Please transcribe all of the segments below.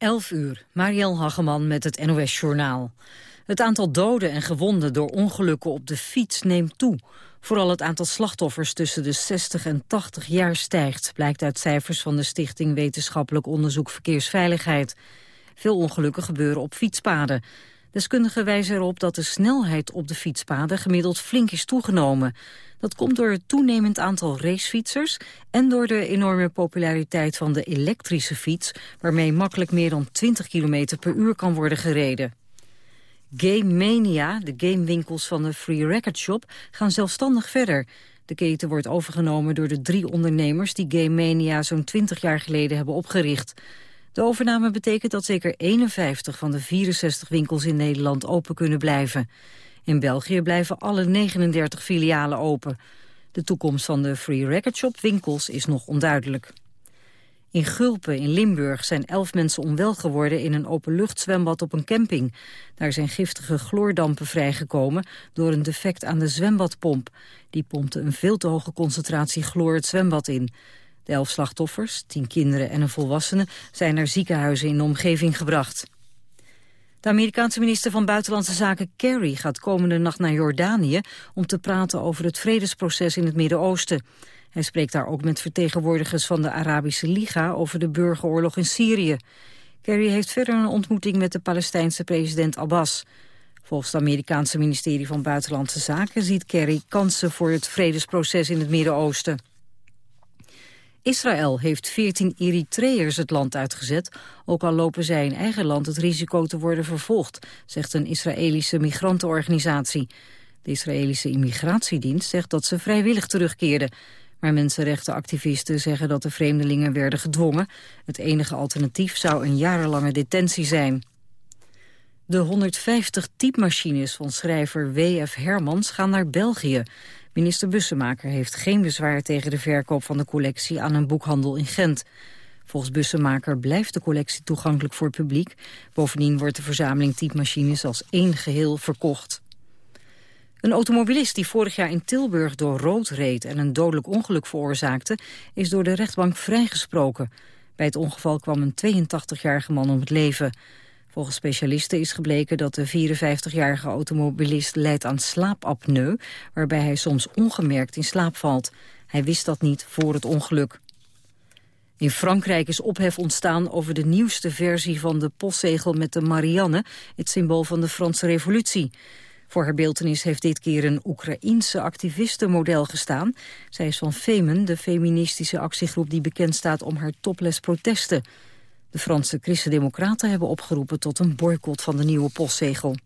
11 uur, Marielle Hageman met het NOS Journaal. Het aantal doden en gewonden door ongelukken op de fiets neemt toe. Vooral het aantal slachtoffers tussen de 60 en 80 jaar stijgt... blijkt uit cijfers van de Stichting Wetenschappelijk Onderzoek Verkeersveiligheid. Veel ongelukken gebeuren op fietspaden. Deskundigen wijzen erop dat de snelheid op de fietspaden gemiddeld flink is toegenomen. Dat komt door het toenemend aantal racefietsers en door de enorme populariteit van de elektrische fiets, waarmee makkelijk meer dan 20 km per uur kan worden gereden. Game Mania, de gamewinkels van de Free Record Shop, gaan zelfstandig verder. De keten wordt overgenomen door de drie ondernemers die Game Mania zo'n 20 jaar geleden hebben opgericht. De overname betekent dat zeker 51 van de 64 winkels in Nederland open kunnen blijven. In België blijven alle 39 filialen open. De toekomst van de Free Record Shop winkels is nog onduidelijk. In Gulpen in Limburg zijn elf mensen onwel geworden in een openluchtzwembad op een camping. Daar zijn giftige chloordampen vrijgekomen door een defect aan de zwembadpomp. Die pompte een veel te hoge concentratie chloor het zwembad in. De elf slachtoffers, tien kinderen en een volwassene, zijn naar ziekenhuizen in de omgeving gebracht. De Amerikaanse minister van Buitenlandse Zaken Kerry gaat komende nacht naar Jordanië om te praten over het vredesproces in het Midden-Oosten. Hij spreekt daar ook met vertegenwoordigers van de Arabische Liga over de burgeroorlog in Syrië. Kerry heeft verder een ontmoeting met de Palestijnse president Abbas. Volgens het Amerikaanse ministerie van Buitenlandse Zaken ziet Kerry kansen voor het vredesproces in het Midden-Oosten. Israël heeft 14 Eritreërs het land uitgezet, ook al lopen zij in eigen land het risico te worden vervolgd, zegt een Israëlische migrantenorganisatie. De Israëlische immigratiedienst zegt dat ze vrijwillig terugkeerden. Maar mensenrechtenactivisten zeggen dat de vreemdelingen werden gedwongen. Het enige alternatief zou een jarenlange detentie zijn. De 150 typemachines van schrijver W.F. Hermans gaan naar België. Minister Bussemaker heeft geen bezwaar tegen de verkoop van de collectie aan een boekhandel in Gent. Volgens Bussemaker blijft de collectie toegankelijk voor het publiek. Bovendien wordt de verzameling typemachines als één geheel verkocht. Een automobilist die vorig jaar in Tilburg door rood reed en een dodelijk ongeluk veroorzaakte, is door de rechtbank vrijgesproken. Bij het ongeval kwam een 82-jarige man om het leven. Volgens specialisten is gebleken dat de 54-jarige automobilist leidt aan slaapapneu, waarbij hij soms ongemerkt in slaap valt. Hij wist dat niet voor het ongeluk. In Frankrijk is ophef ontstaan over de nieuwste versie van de postzegel met de Marianne, het symbool van de Franse revolutie. Voor haar beeltenis heeft dit keer een Oekraïense activistenmodel gestaan. Zij is van Femen, de feministische actiegroep die bekend staat om haar topless protesten. De Franse Christen-Democraten hebben opgeroepen tot een boycott van de nieuwe postzegel.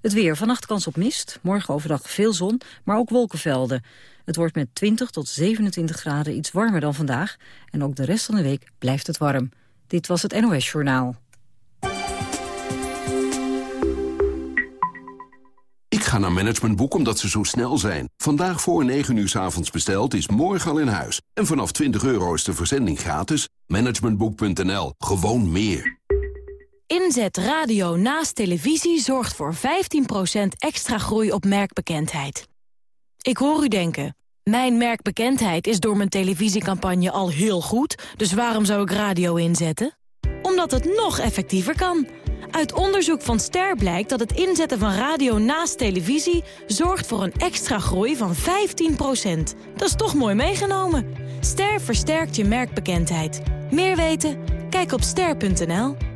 Het weer, vannacht kans op mist, morgen overdag veel zon, maar ook wolkenvelden. Het wordt met 20 tot 27 graden iets warmer dan vandaag en ook de rest van de week blijft het warm. Dit was het NOS Journaal. Ga naar Managementboek omdat ze zo snel zijn. Vandaag voor 9 uur s avonds besteld is morgen al in huis. En vanaf 20 euro is de verzending gratis. Managementboek.nl. Gewoon meer. Inzet radio naast televisie zorgt voor 15% extra groei op merkbekendheid. Ik hoor u denken, mijn merkbekendheid is door mijn televisiecampagne al heel goed... dus waarom zou ik radio inzetten? Omdat het nog effectiever kan... Uit onderzoek van Ster blijkt dat het inzetten van radio naast televisie... zorgt voor een extra groei van 15% Dat is toch mooi meegenomen. Ster versterkt je merkbekendheid. Meer weten? Kijk op ster.nl.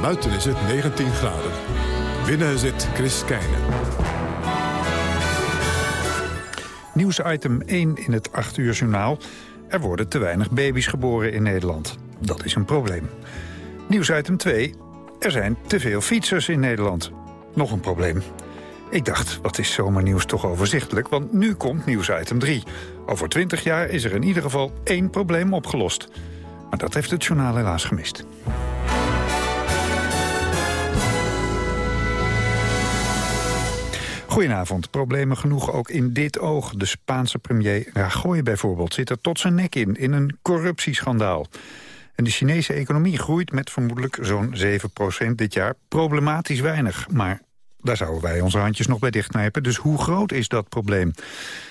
Buiten is het 19 graden. Binnen zit Chris Keijnen. Nieuwsitem 1 in het 8 uur journaal. Er worden te weinig baby's geboren in Nederland. Dat is een probleem. Nieuwsitem 2. Er zijn te veel fietsers in Nederland. Nog een probleem. Ik dacht, wat is zomernieuws toch overzichtelijk, want nu komt nieuwsitem 3. Over 20 jaar is er in ieder geval één probleem opgelost. Maar dat heeft het journaal helaas gemist. Goedenavond. Problemen genoeg ook in dit oog. De Spaanse premier Rajoy bijvoorbeeld zit er tot zijn nek in... in een corruptieschandaal. En de Chinese economie groeit met vermoedelijk zo'n 7% dit jaar. Problematisch weinig, maar daar zouden wij onze handjes nog bij dichtknijpen. Dus hoe groot is dat probleem?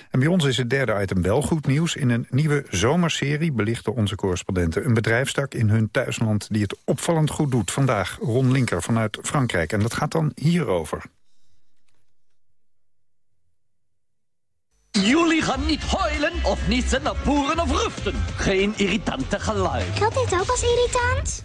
En bij ons is het derde item wel goed nieuws. In een nieuwe zomerserie belichten onze correspondenten een bedrijfstak in hun thuisland die het opvallend goed doet. Vandaag Ron Linker vanuit Frankrijk. En dat gaat dan hierover. Jullie gaan niet huilen of niezen of boeren of ruften. Geen irritante geluid. Geldt dit ook als irritant?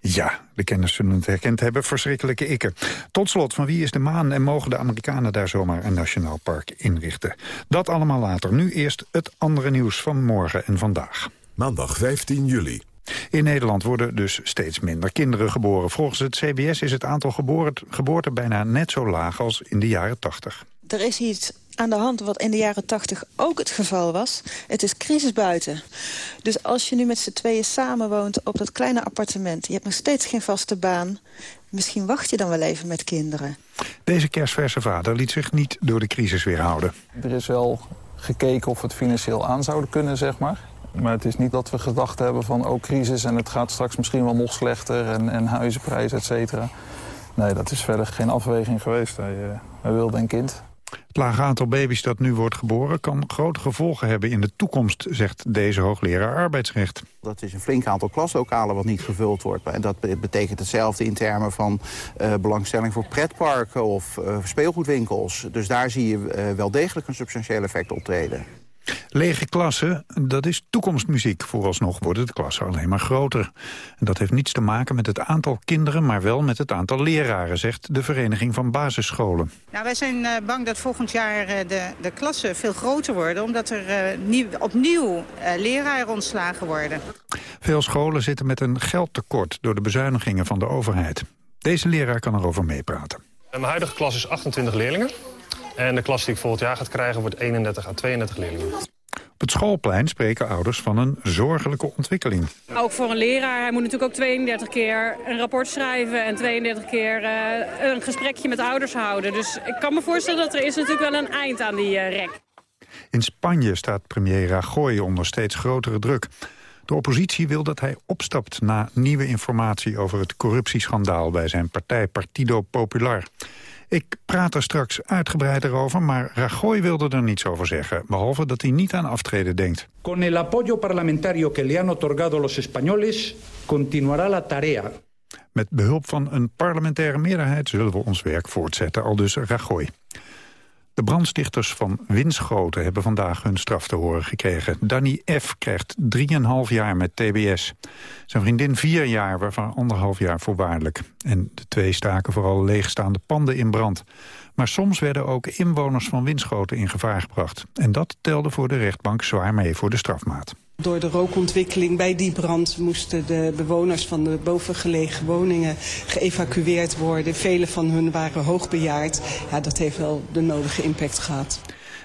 Ja, de kenners zullen het herkend hebben. Verschrikkelijke ikken. Tot slot, van wie is de maan en mogen de Amerikanen daar zomaar een nationaal park inrichten? Dat allemaal later. Nu eerst het andere nieuws van morgen en vandaag. Maandag 15 juli. In Nederland worden dus steeds minder kinderen geboren. Volgens het CBS is het aantal geboorten bijna net zo laag als in de jaren 80. Er is iets aan de hand wat in de jaren 80 ook het geval was. Het is crisis buiten. Dus als je nu met z'n tweeën samenwoont op dat kleine appartement... je hebt nog steeds geen vaste baan... misschien wacht je dan wel even met kinderen. Deze kerstverse vader liet zich niet door de crisis weerhouden. Er is wel gekeken of we het financieel aan zouden kunnen, zeg maar. Maar het is niet dat we gedacht hebben van, oh, crisis... en het gaat straks misschien wel nog slechter en, en huizenprijzen, et cetera. Nee, dat is verder geen afweging geweest. Hij, uh, hij wilde een kind. Het lage aantal baby's dat nu wordt geboren kan grote gevolgen hebben in de toekomst, zegt deze hoogleraar arbeidsrecht. Dat is een flink aantal klaslokalen wat niet gevuld wordt. En dat betekent hetzelfde in termen van uh, belangstelling voor pretparken of uh, speelgoedwinkels. Dus daar zie je uh, wel degelijk een substantieel effect optreden. Lege klassen, dat is toekomstmuziek. Vooralsnog worden de klassen alleen maar groter. En dat heeft niets te maken met het aantal kinderen... maar wel met het aantal leraren, zegt de Vereniging van Basisscholen. Nou, wij zijn uh, bang dat volgend jaar uh, de, de klassen veel groter worden... omdat er uh, nieuw, opnieuw leraren ontslagen worden. Veel scholen zitten met een geldtekort... door de bezuinigingen van de overheid. Deze leraar kan erover meepraten. Mijn huidige klas is 28 leerlingen. En de klas die ik volgend jaar gaat krijgen wordt 31 à 32 leerlingen. Op het schoolplein spreken ouders van een zorgelijke ontwikkeling. Ook voor een leraar. Hij moet natuurlijk ook 32 keer een rapport schrijven... en 32 keer uh, een gesprekje met ouders houden. Dus ik kan me voorstellen dat er is natuurlijk wel een eind aan die uh, rek. In Spanje staat premier Rajoy onder steeds grotere druk. De oppositie wil dat hij opstapt na nieuwe informatie over het corruptieschandaal... bij zijn partij Partido Popular. Ik praat er straks uitgebreider over, maar Rajoy wilde er niets over zeggen. Behalve dat hij niet aan aftreden denkt. Con el apoyo parlamentario que le han otorgado los españoles, continuará la tarea. Met behulp van een parlementaire meerderheid zullen we ons werk voortzetten, al dus Rajoy. De brandstichters van Winschoten hebben vandaag hun straf te horen gekregen. Danny F. krijgt 3,5 jaar met TBS. Zijn vriendin 4 jaar, waarvan anderhalf jaar voorwaardelijk. En de twee staken vooral leegstaande panden in brand. Maar soms werden ook inwoners van Winschoten in gevaar gebracht. En dat telde voor de rechtbank zwaar mee voor de strafmaat. Door de rookontwikkeling bij die brand moesten de bewoners van de bovengelegen woningen geëvacueerd worden. Vele van hun waren hoogbejaard. Ja, dat heeft wel de nodige impact gehad.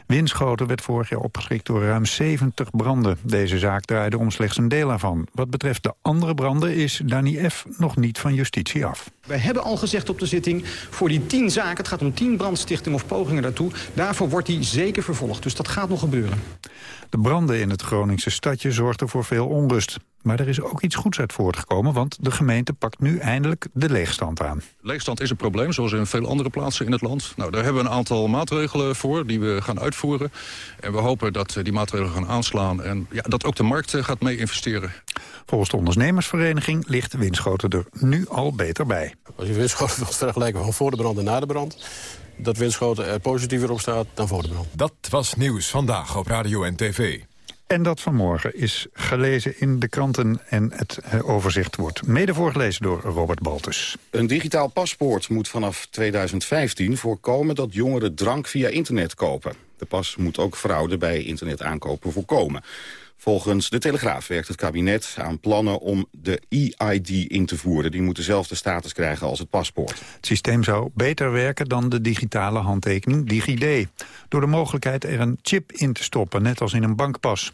Winschoten werd vorig jaar opgeschrikt door ruim 70 branden. Deze zaak draaide om slechts een deel ervan. Wat betreft de andere branden is Dani F. nog niet van justitie af. Wij hebben al gezegd op de zitting, voor die tien zaken... het gaat om tien brandstichtingen of pogingen daartoe... daarvoor wordt hij zeker vervolgd. Dus dat gaat nog gebeuren. De branden in het Groningse stadje zorgden voor veel onrust. Maar er is ook iets goeds uit voortgekomen, want de gemeente pakt nu eindelijk de leegstand aan. Leegstand is een probleem, zoals in veel andere plaatsen in het land. Nou, daar hebben we een aantal maatregelen voor die we gaan uitvoeren. En we hopen dat die maatregelen gaan aanslaan en ja, dat ook de markt eh, gaat mee investeren. Volgens de ondernemersvereniging ligt Winschoten er nu al beter bij. Als je Winschoten wilt vergelijken van voor de brand en na de brand... dat Winschoten er positiever op staat dan voor de brand. Dat was Nieuws Vandaag op Radio en TV. En dat vanmorgen is gelezen in de kranten en het eh, overzicht wordt mede voorgelezen door Robert Baltus. Een digitaal paspoort moet vanaf 2015 voorkomen dat jongeren drank via internet kopen. De pas moet ook fraude bij internetaankopen voorkomen. Volgens de Telegraaf werkt het kabinet aan plannen om de e-ID in te voeren. Die moet dezelfde status krijgen als het paspoort. Het systeem zou beter werken dan de digitale handtekening DigiD. Door de mogelijkheid er een chip in te stoppen, net als in een bankpas.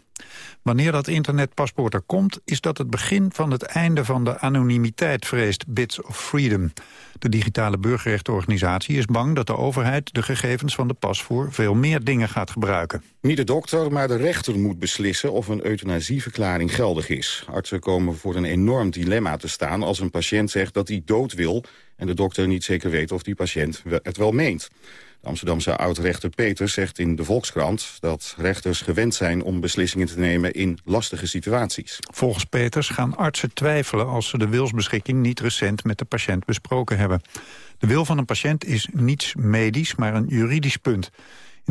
Wanneer dat internetpaspoort er komt, is dat het begin van het einde van de anonimiteit, vreest Bits of Freedom. De digitale burgerrechtenorganisatie is bang dat de overheid de gegevens van de pas voor veel meer dingen gaat gebruiken. Niet de dokter, maar de rechter moet beslissen of een euthanasieverklaring geldig is. Artsen komen voor een enorm dilemma te staan als een patiënt zegt dat hij dood wil en de dokter niet zeker weet of die patiënt het wel meent. Amsterdamse oud-rechter Peters zegt in de Volkskrant... dat rechters gewend zijn om beslissingen te nemen in lastige situaties. Volgens Peters gaan artsen twijfelen als ze de wilsbeschikking niet recent met de patiënt besproken hebben. De wil van een patiënt is niets medisch, maar een juridisch punt.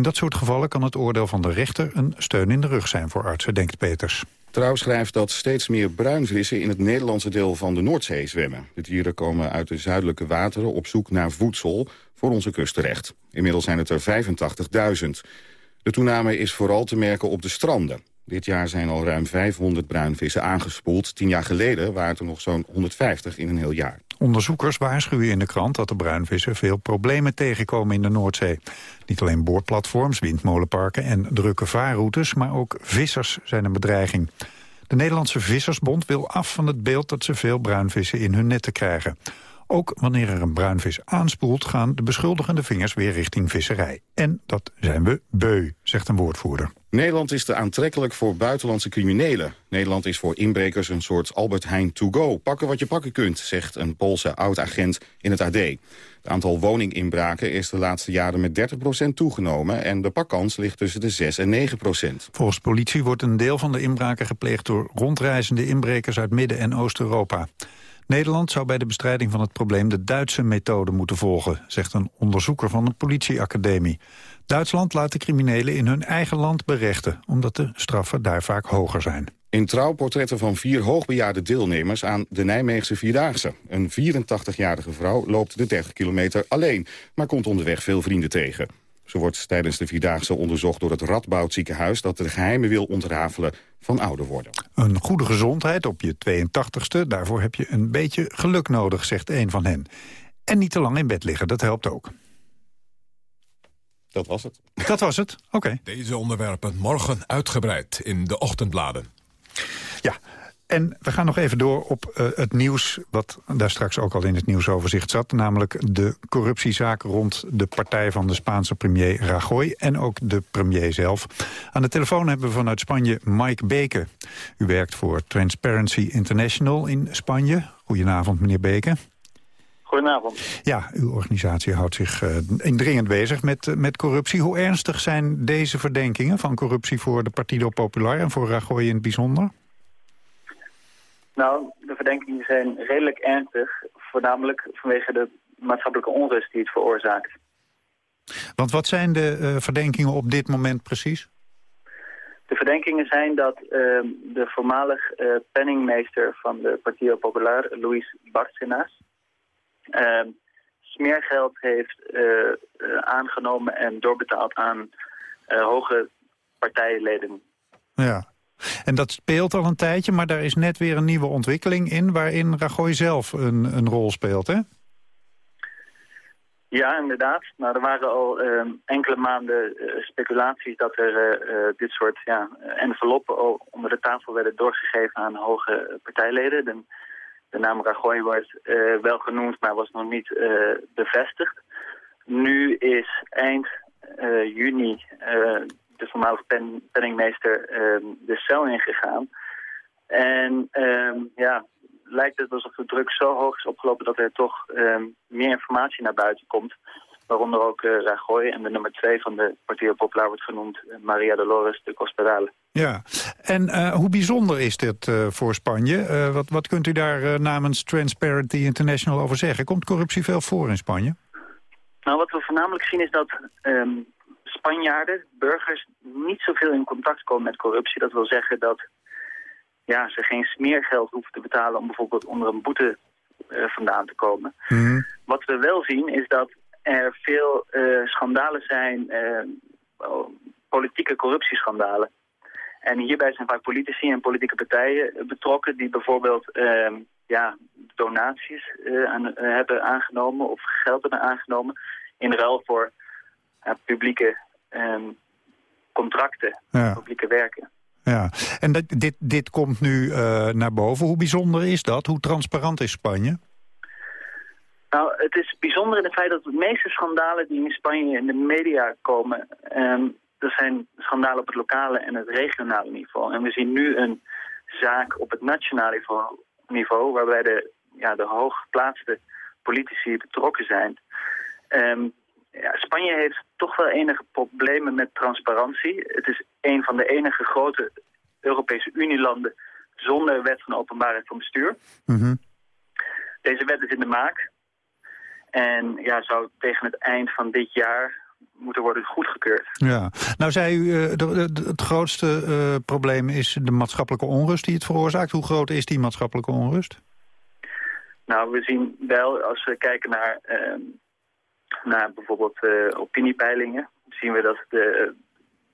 In dat soort gevallen kan het oordeel van de rechter een steun in de rug zijn voor artsen, denkt Peters. Trouw schrijft dat steeds meer bruinvissen in het Nederlandse deel van de Noordzee zwemmen. De dieren komen uit de zuidelijke wateren op zoek naar voedsel voor onze kust terecht. Inmiddels zijn het er 85.000. De toename is vooral te merken op de stranden. Dit jaar zijn al ruim 500 bruinvissen aangespoeld. Tien jaar geleden waren het er nog zo'n 150 in een heel jaar. Onderzoekers waarschuwen in de krant dat de bruinvissen veel problemen tegenkomen in de Noordzee. Niet alleen boorplatforms, windmolenparken en drukke vaarroutes, maar ook vissers zijn een bedreiging. De Nederlandse Vissersbond wil af van het beeld dat ze veel bruinvissen in hun netten krijgen. Ook wanneer er een bruinvis aanspoelt... gaan de beschuldigende vingers weer richting visserij. En dat zijn we beu, zegt een woordvoerder. Nederland is te aantrekkelijk voor buitenlandse criminelen. Nederland is voor inbrekers een soort Albert Heijn to go. Pakken wat je pakken kunt, zegt een Poolse oud-agent in het AD. Het aantal woninginbraken is de laatste jaren met 30% toegenomen... en de pakkans ligt tussen de 6 en 9%. Volgens politie wordt een deel van de inbraken gepleegd... door rondreizende inbrekers uit Midden- en Oost-Europa. Nederland zou bij de bestrijding van het probleem de Duitse methode moeten volgen, zegt een onderzoeker van de politieacademie. Duitsland laat de criminelen in hun eigen land berechten, omdat de straffen daar vaak hoger zijn. In trouwportretten van vier hoogbejaarde deelnemers aan de Nijmeegse Vierdaagse. Een 84-jarige vrouw loopt de 30 kilometer alleen, maar komt onderweg veel vrienden tegen. Ze wordt tijdens de Vierdaagse onderzocht door het Radboud ziekenhuis... dat de geheimen wil ontrafelen van ouder worden. Een goede gezondheid op je 82ste, daarvoor heb je een beetje geluk nodig, zegt een van hen. En niet te lang in bed liggen, dat helpt ook. Dat was het. Dat was het, oké. Deze onderwerpen morgen uitgebreid in de ochtendbladen. Ja, en we gaan nog even door op uh, het nieuws... wat daar straks ook al in het nieuwsoverzicht zat... namelijk de corruptiezaak rond de partij van de Spaanse premier Rajoy... en ook de premier zelf. Aan de telefoon hebben we vanuit Spanje Mike Beke. U werkt voor Transparency International in Spanje. Goedenavond, meneer Beke. Goedenavond. Ja, uw organisatie houdt zich uh, indringend bezig met, uh, met corruptie. Hoe ernstig zijn deze verdenkingen van corruptie voor de Partido Popular... en voor Rajoy in het bijzonder? Nou, de verdenkingen zijn redelijk ernstig. Voornamelijk vanwege de maatschappelijke onrust die het veroorzaakt. Want wat zijn de uh, verdenkingen op dit moment precies? De verdenkingen zijn dat uh, de voormalig uh, penningmeester van de Partido Popular, Luis Bárcenas, ehm, smeergeld heeft aangenomen en doorbetaald aan hoge partijleden. Ja, en dat speelt al een tijdje, maar daar is net weer een nieuwe ontwikkeling in... waarin Rajoy zelf een, een rol speelt, hè? Ja, inderdaad. Nou, er waren al uh, enkele maanden uh, speculaties dat er uh, dit soort ja, enveloppen onder de tafel werden doorgegeven aan hoge partijleden. De, de naam Rajoy wordt wel genoemd, maar was nog niet bevestigd. Nu is eind juni de voormalige pen, penningmeester um, de cel ingegaan. En um, ja, lijkt het alsof de druk zo hoog is opgelopen dat er toch um, meer informatie naar buiten komt. Waaronder ook uh, Rajoy en de nummer twee van de Partido Popular wordt genoemd, uh, Maria Dolores de Cospedale. Ja, en uh, hoe bijzonder is dit voor Spanje? wat, wat kunt u daar namens Transparency International over zeggen? Komt corruptie veel voor in Spanje? Nou, wat we voornamelijk zien is dat ehm, Spanjaarden, burgers, niet zoveel in contact komen met corruptie. Dat wil zeggen dat ja, ze geen smeergeld hoeven te betalen om bijvoorbeeld onder een boete vandaan te komen. Mhm. Wat we wel zien is dat er veel uh, schandalen zijn, uh, politieke corruptieschandalen. En hierbij zijn vaak politici en politieke partijen betrokken die bijvoorbeeld ehm, ja, donaties aan, hebben aangenomen of geld hebben aangenomen in ruil voor publieke um, contracten, Ja. publieke werken. Ja, en dat, dit, dit komt nu eh, naar boven. Hoe bijzonder is dat? Hoe transparant is Spanje? Nou, het is bijzonder in het feit dat de meeste schandalen die in Spanje in de media komen... ehm dat zijn schandalen op het lokale en het regionale niveau. En we zien nu een zaak op het nationale niveau, niveau waarbij de, ja, de hooggeplaatste politici betrokken zijn. Ehm, ja, Spanje heeft toch wel enige problemen met transparantie. Het is een van de enige grote Europese Unielanden zonder wet van openbaarheid van bestuur. Mhm. Deze wet is in de maak. En ja, zou tegen het eind van dit jaar moeten worden goedgekeurd. Ja. Nou zei u, eh, de- de- het grootste eh, probleem is de maatschappelijke onrust die het veroorzaakt. Hoe groot is die maatschappelijke onrust? Nou, we zien wel, als we kijken naar, ehm, naar bijvoorbeeld eh, opiniepeilingen... zien we dat de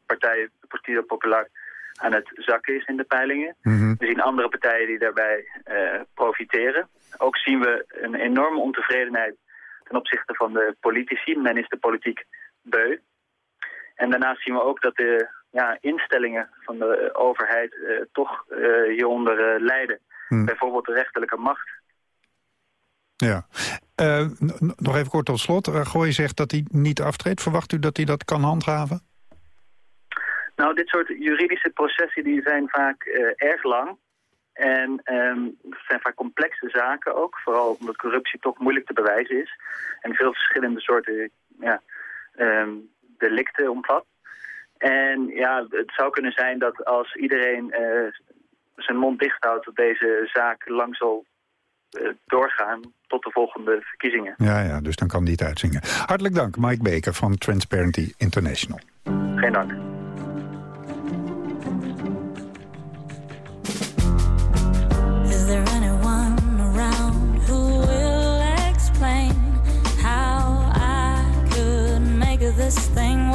partij Partido Popular aan het zakken is in de peilingen. We zien andere partijen die daarbij profiteren. Ook zien we een enorme ontevredenheid ten opzichte van de politici. Men is de politiek beu. En daarnaast zien we ook dat de ja, instellingen van de overheid eh, toch eh, hieronder eh, lijden. Bijvoorbeeld de rechterlijke macht. Ja. Nog even kort tot slot. Rajoy zegt dat hij niet aftreedt. Verwacht u dat hij dat kan handhaven? Nou, dit soort juridische processen die zijn vaak erg lang. En ehm, het zijn vaak complexe zaken ook. Vooral omdat corruptie toch moeilijk te bewijzen is. En veel verschillende soorten ja, ehm, delicten omvat. En ja, het zou kunnen zijn dat als iedereen eh, zijn mond dicht houdt... dat deze zaak lang zal eh, doorgaan tot de volgende verkiezingen. Ja, ja, dus dan kan hij het uitzingen. Hartelijk dank, Mike Baker van Transparency International. Geen dank. thing.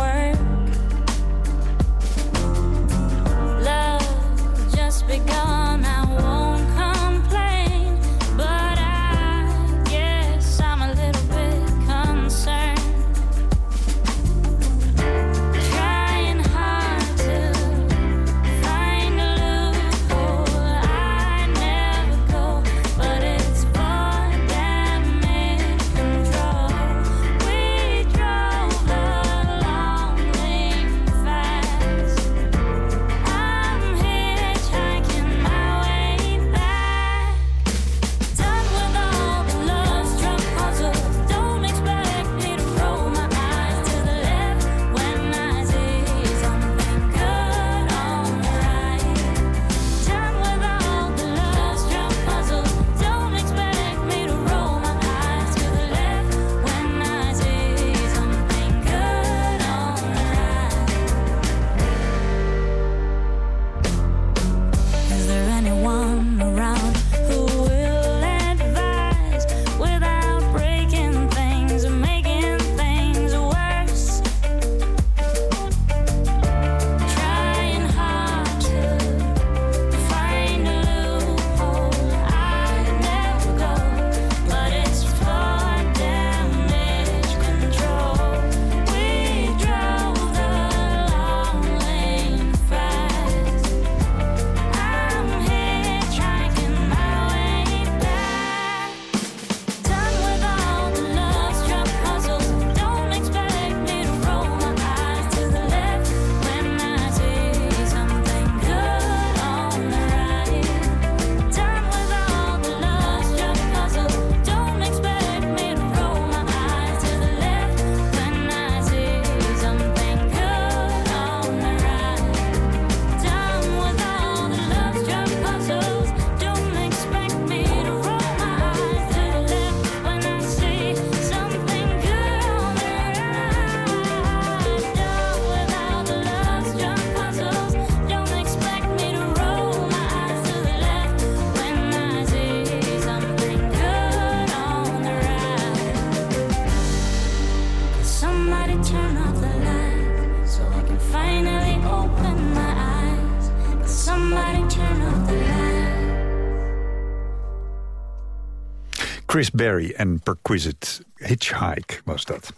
Chris Berry en Perquisite. Hitchhike was dat.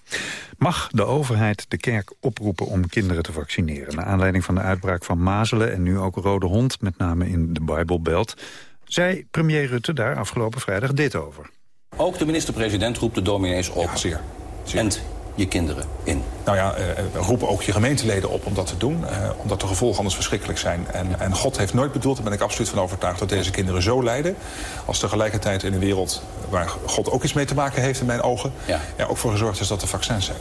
Mag de overheid de kerk oproepen om kinderen te vaccineren? Naar aanleiding van de uitbraak van mazelen en nu ook rode hond... met name in de Bijbelbelt, zei premier Rutte daar afgelopen vrijdag dit over. Ook de minister-president roept de dominees op. zeer. En je kinderen in. Nou ja, uh, roepen ook je gemeenteleden op om dat te doen. Uh, omdat de gevolgen anders verschrikkelijk zijn. En, en God heeft nooit bedoeld, daar ben ik absoluut van overtuigd... dat deze kinderen zo lijden. Als tegelijkertijd in een wereld waar God ook iets mee te maken heeft in mijn ogen... Ja. Ja, ook voor gezorgd is dat er vaccins zijn.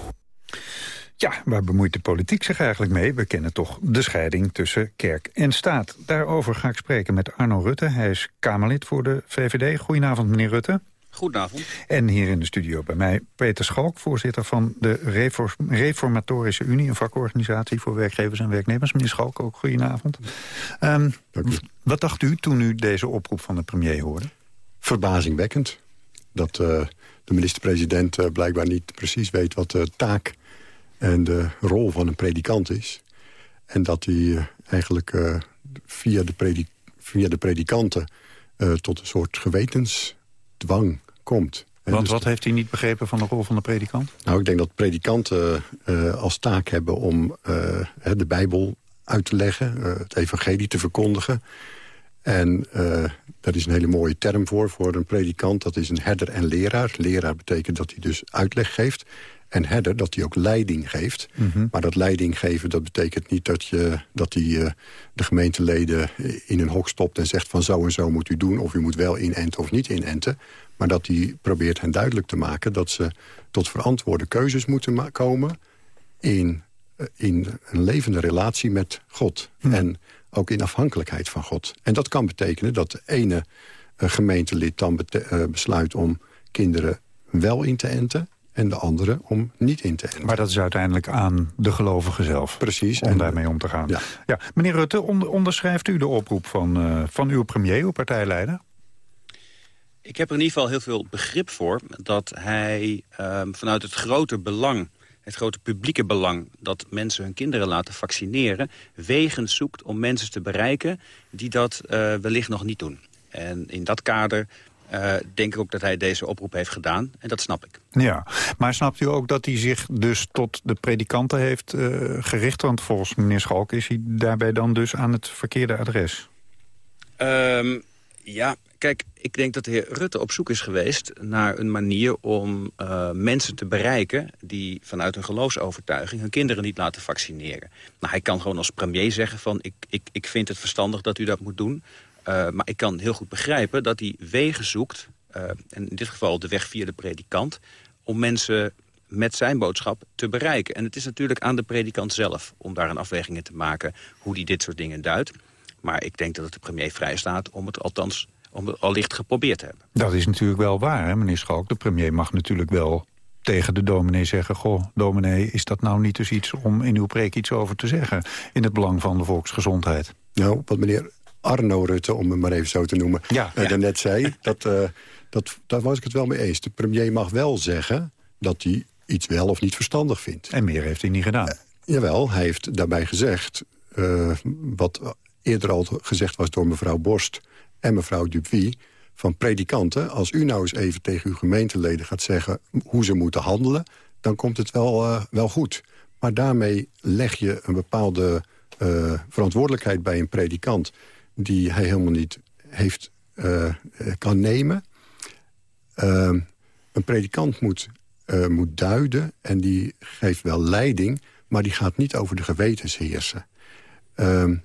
Ja, waar bemoeit de politiek zich eigenlijk mee? We kennen toch de scheiding tussen kerk en staat. Daarover ga ik spreken met Arno Rutte. Hij is Kamerlid voor de VVD. Goedenavond, meneer Rutte. Goedenavond. En hier in de studio bij mij Peter Schalk, voorzitter van de Reformatorische Unie... een vakorganisatie voor werkgevers en werknemers. Meneer Schalk, ook goedenavond. Um, wat dacht u toen u deze oproep van de premier hoorde? Verbazingwekkend. Dat uh, de minister-president uh, blijkbaar niet precies weet wat de taak en de rol van een predikant is. En dat hij uh, eigenlijk via, de via de predikanten tot een soort gewetens dwang komt. Want dus wat heeft hij niet begrepen van de rol van de predikant? Nou, ik denk dat predikanten uh, als taak hebben om uh, de Bijbel uit te leggen... Uh, het evangelie te verkondigen. En daar is een hele mooie term voor, voor een predikant. Dat is een herder en leraar. Leraar betekent dat hij dus uitleg geeft. En herder, dat hij ook leiding geeft. Mm -hmm. Maar dat leiding geven, dat betekent niet dat, je, dat hij uh, de gemeenteleden in een hok stopt... en zegt van zo en zo moet u doen, of u moet wel inenten of niet inenten. Maar dat hij probeert hen duidelijk te maken... dat ze tot verantwoorde keuzes moeten komen... in, uh, in een levende relatie met God. Mm. En ook in afhankelijkheid van God. En dat kan betekenen dat de ene uh, gemeentelid dan besluit om kinderen wel in te enten en de andere om niet in te enten. Maar dat is uiteindelijk aan de gelovigen zelf. Precies. Om en, daarmee om te gaan. Ja. ja. Meneer Rutte, onderschrijft u de oproep van, uh, van uw premier, uw partijleider? Ik heb er in ieder geval heel veel begrip voor... dat hij um, vanuit het grote belang, het grote publieke belang... dat mensen hun kinderen laten vaccineren... wegen zoekt om mensen te bereiken die dat uh, wellicht nog niet doen. En in dat kader uh, denk ik ook dat hij deze oproep heeft gedaan. En dat snap ik. Ja, maar snapt u ook dat hij zich dus tot de predikanten heeft uh, gericht? Want volgens meneer Schalk is hij daarbij dan dus aan het verkeerde adres. Um, ja, kijk, ik denk dat de heer Rutte op zoek is geweest... naar een manier om uh, mensen te bereiken... die vanuit hun geloofsovertuiging hun kinderen niet laten vaccineren. Nou, hij kan gewoon als premier zeggen van... ik, ik, ik vind het verstandig dat u dat moet doen... Uh, maar ik kan heel goed begrijpen dat hij wegen zoekt... Uh, en in dit geval de weg via de predikant... om mensen met zijn boodschap te bereiken. En het is natuurlijk aan de predikant zelf om daar een afweging in te maken... hoe hij dit soort dingen duidt. Maar ik denk dat het de premier vrij staat om het althans om het allicht geprobeerd te hebben. Dat is natuurlijk wel waar, hè, meneer Schalk. De premier mag natuurlijk wel tegen de dominee zeggen... goh, dominee, is dat nou niet dus iets om in uw preek iets over te zeggen... in het belang van de volksgezondheid? Nou, wat meneer Arno Rutte, om hem maar even zo te noemen, ja, uh, ja. daarnet zei... Dat, uh, dat, daar was ik het wel mee eens. De premier mag wel zeggen dat hij iets wel of niet verstandig vindt. En meer heeft hij niet gedaan. Uh, jawel, hij heeft daarbij gezegd... wat eerder al gezegd was door mevrouw Borst en mevrouw Dupuy... van predikanten, als u nou eens even tegen uw gemeenteleden gaat zeggen... hoe ze moeten handelen, dan komt het wel, wel goed. Maar daarmee leg je een bepaalde verantwoordelijkheid bij een predikant die hij helemaal niet heeft, uh, kan nemen. Uh, een predikant moet, uh, moet duiden en die geeft wel leiding... maar die gaat niet over de gewetens heersen. Ehm,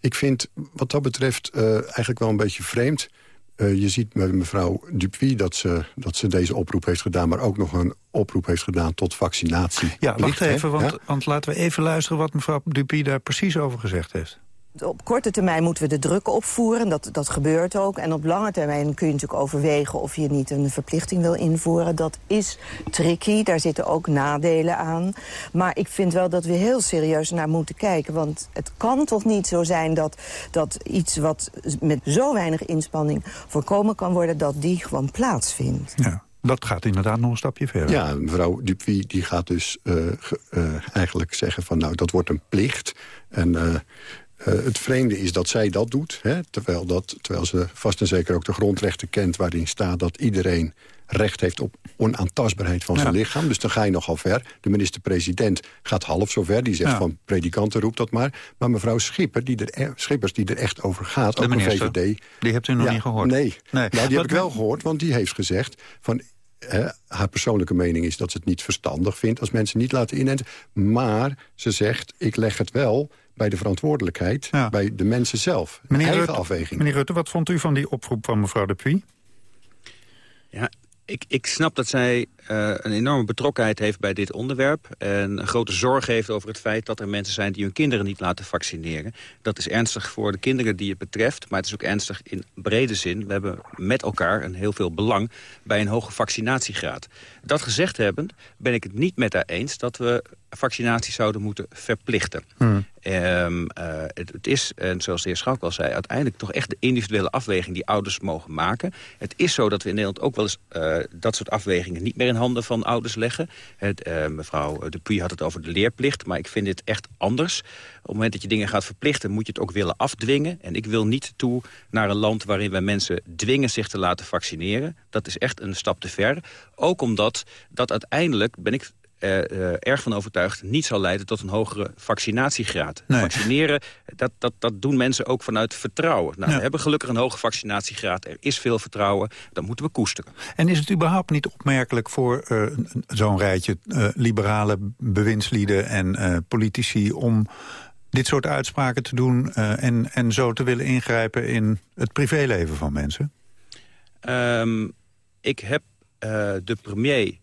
ik vind wat dat betreft eigenlijk wel een beetje vreemd... je ziet met mevrouw Dupuy dat ze, dat ze deze oproep heeft gedaan... maar ook nog een oproep heeft gedaan tot vaccinatie. Ja, wacht even, want, ja? want laten we even luisteren... wat mevrouw Dupuy daar precies over gezegd heeft. Op korte termijn moeten we de druk opvoeren, dat, dat gebeurt ook. En op lange termijn kun je natuurlijk overwegen of je niet een verplichting wil invoeren. Dat is tricky, daar zitten ook nadelen aan. Maar ik vind wel dat we heel serieus naar moeten kijken. Want het kan toch niet zo zijn dat, dat iets wat met zo weinig inspanning voorkomen kan worden... dat die gewoon plaatsvindt. Ja. Dat gaat inderdaad nog een stapje verder. Ja, mevrouw Dupuy die gaat dus uh, uh, eigenlijk zeggen van... nou, dat wordt een plicht. En uh, Eh, het vreemde is dat zij dat doet, hè, terwijl, dat, terwijl ze vast en zeker ook de grondrechten kent... waarin staat dat iedereen recht heeft op onaantastbaarheid van zijn lichaam. Dus dan ga je nogal ver. De minister-president gaat half zo ver. Die zegt van predikanten roept dat maar. Maar mevrouw Schipper, die er, e- Schippers, die er echt over gaat, De ook een VVD... Die hebt u nog Ja, niet gehoord? Nee, Nee. Nou, die Wat- heb ik wel gehoord, want die heeft gezegd... van hè, haar persoonlijke mening is dat ze het niet verstandig vindt... als mensen niet laten inenten. Maar ze zegt, ik leg het wel bij de verantwoordelijkheid... bij de mensen zelf. Meneer eigen Rutte, afweging. meneer Rutte, wat vond u van die oproep van mevrouw de Puy? Ja, ik, ik snap dat zij eh, een enorme betrokkenheid heeft bij dit onderwerp. En een grote zorg heeft over het feit dat er mensen zijn... die hun kinderen niet laten vaccineren. Dat is ernstig voor de kinderen die het betreft. Maar het is ook ernstig in brede zin. We hebben met elkaar een heel veel belang bij een hoge vaccinatiegraad. Dat gezegd hebbend ben ik het niet met haar eens... dat we vaccinatie zouden moeten verplichten. Ehm, eh, het, het is, en zoals de heer Schalk al zei... uiteindelijk toch echt de individuele afweging die ouders mogen maken. Het is zo dat we in Nederland ook wel eens eh, dat soort afwegingen... niet meer in handen van ouders leggen. Het, eh, mevrouw de Puy had het over de leerplicht, maar ik vind dit echt anders. Op het moment dat je dingen gaat verplichten, moet je het ook willen afdwingen. En ik wil niet toe naar een land waarin wij mensen dwingen zich te laten vaccineren. Dat is echt een stap te ver. Ook omdat dat uiteindelijk, ben ik eh, eh, erg van overtuigd... niet zal leiden tot een hogere vaccinatiegraad. Vaccineren, dat, dat, dat doen mensen ook vanuit vertrouwen. Nou, We hebben gelukkig een hoge vaccinatiegraad. Er is veel vertrouwen. Dat moeten we koesteren. En is het überhaupt niet opmerkelijk voor eh, zo'n rijtje liberale bewindslieden en politici... om dit soort uitspraken te doen en, en zo te willen ingrijpen in het privéleven van mensen? Ehm, ik heb de premier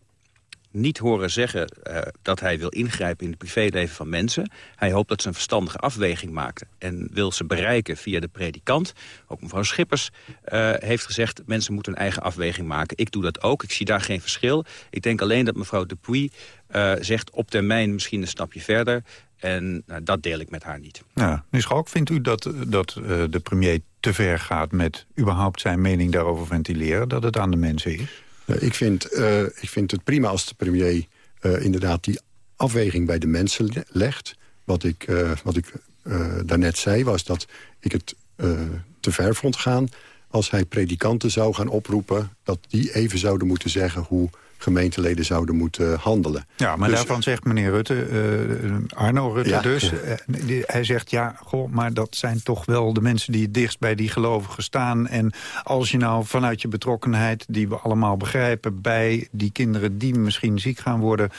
niet horen zeggen eh, dat hij wil ingrijpen in het privéleven van mensen. Hij hoopt dat ze een verstandige afweging maken en wil ze bereiken via de predikant. Ook mevrouw Schippers eh, heeft gezegd, mensen moeten een eigen afweging maken. Ik doe dat ook, ik zie daar geen verschil. Ik denk alleen dat mevrouw Dupuy eh, zegt op termijn misschien een stapje verder. En nou, dat deel ik met haar niet. Ja, meneer Schalk, vindt u dat, dat de premier te ver gaat met überhaupt zijn mening daarover ventileren? Dat het aan de mensen is? Nou, ik, vind, eh, ik vind het prima als de premier eh, inderdaad die afweging bij de mensen le- legt. Wat ik, eh, wat ik eh, daarnet zei was dat ik het eh, te ver vond gaan... als hij predikanten zou gaan oproepen... dat die even zouden moeten zeggen hoe gemeenteleden zouden moeten handelen. Ja, maar Dus- daarvan zegt meneer Rutte, eh, Arno Rutte Ja. dus... eh, die- hij zegt, ja, goh, maar dat zijn toch wel de mensen die het dichtst bij die gelovigen staan. En als je nou vanuit je betrokkenheid, die we allemaal begrijpen... bij die kinderen die misschien ziek gaan worden...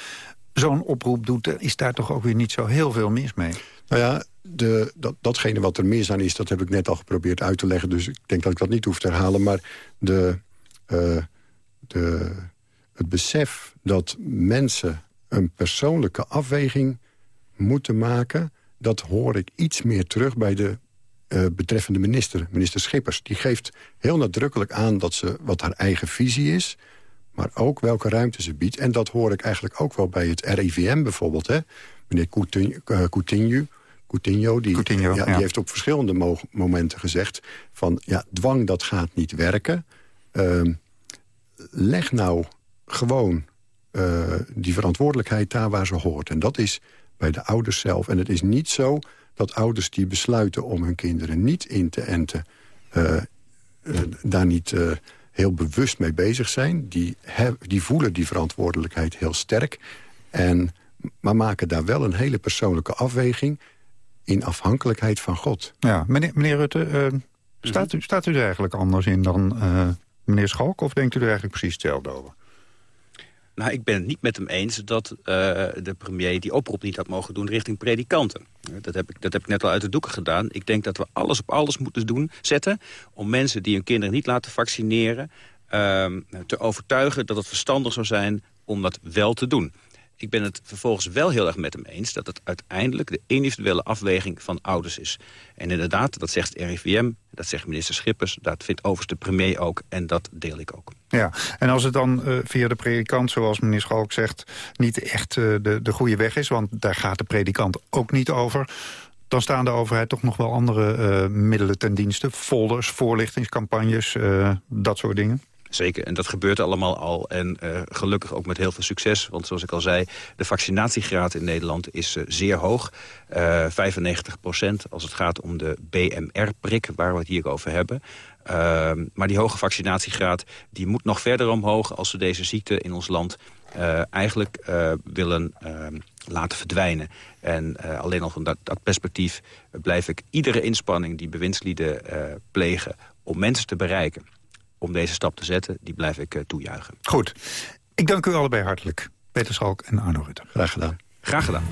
zo'n oproep doet, is daar toch ook weer niet zo heel veel mis mee. Nou ja, de, dat, datgene wat er mis aan is, dat heb ik net al geprobeerd uit te leggen. Dus ik denk dat ik dat niet hoef te herhalen. Maar de, eh, de, het besef dat mensen een persoonlijke afweging moeten maken... dat hoor ik iets meer terug bij de eh, betreffende minister, minister Schippers. Die geeft heel nadrukkelijk aan dat ze wat haar eigen visie is... maar ook welke ruimte ze biedt. En dat hoor ik eigenlijk ook wel bij het RIVM bijvoorbeeld. Hè? Meneer Coutinho, eh, Coutinho, Coutinho, die, ja, ja. die heeft op verschillende mo- momenten gezegd... van ja, dwang dat gaat niet werken. Ehm, leg nou gewoon eh, die verantwoordelijkheid daar waar ze hoort. En dat is bij de ouders zelf. En het is niet zo dat ouders die besluiten om hun kinderen niet in te enten... eh, eh, daar niet heel bewust mee bezig zijn. Die, die voelen die verantwoordelijkheid heel sterk. En, maar maken daar wel een hele persoonlijke afweging... in afhankelijkheid van God. Ja, meneer, meneer Rutte, staat, u, staat u er eigenlijk anders in dan meneer Schalk... of denkt u er eigenlijk precies hetzelfde over? Nou, ik ben het niet met hem eens dat eh, de premier die oproep niet had mogen doen richting predikanten. Dat heb, ik, dat heb ik net al uit de doeken gedaan. Ik denk dat we alles op alles moeten doen, zetten om mensen die hun kinderen niet laten vaccineren... ehm, te overtuigen dat het verstandig zou zijn om dat wel te doen. Ik ben het vervolgens wel heel erg met hem eens... dat het uiteindelijk de individuele afweging van ouders is. En inderdaad, dat zegt RIVM, dat zegt minister Schippers... dat vindt overigens de premier ook en dat deel ik ook. Ja, en als het dan eh, via de predikant, zoals meneer Schalk zegt... niet echt eh, de, de goede weg is, want daar gaat de predikant ook niet over... dan staan de overheid toch nog wel andere eh, middelen ten dienste. Folders, voorlichtingscampagnes, dat soort dingen. Zeker, en dat gebeurt allemaal al. En uh, gelukkig ook met heel veel succes. Want zoals ik al zei, de vaccinatiegraad in Nederland is uh, zeer hoog. Uh, 95 procent als het gaat om de BMR-prik, waar we het hier over hebben. Ehm, maar die hoge vaccinatiegraad die moet nog verder omhoog... als we deze ziekte in ons land eigenlijk willen ehm, laten verdwijnen. En alleen al van dat, dat perspectief blijf ik iedere inspanning... die bewindslieden plegen om mensen te bereiken om deze stap te zetten, die blijf ik uh, toejuichen. Goed. Ik dank u allebei hartelijk. Peter Schalk en Arno Rutte. Graag gedaan. Graag gedaan.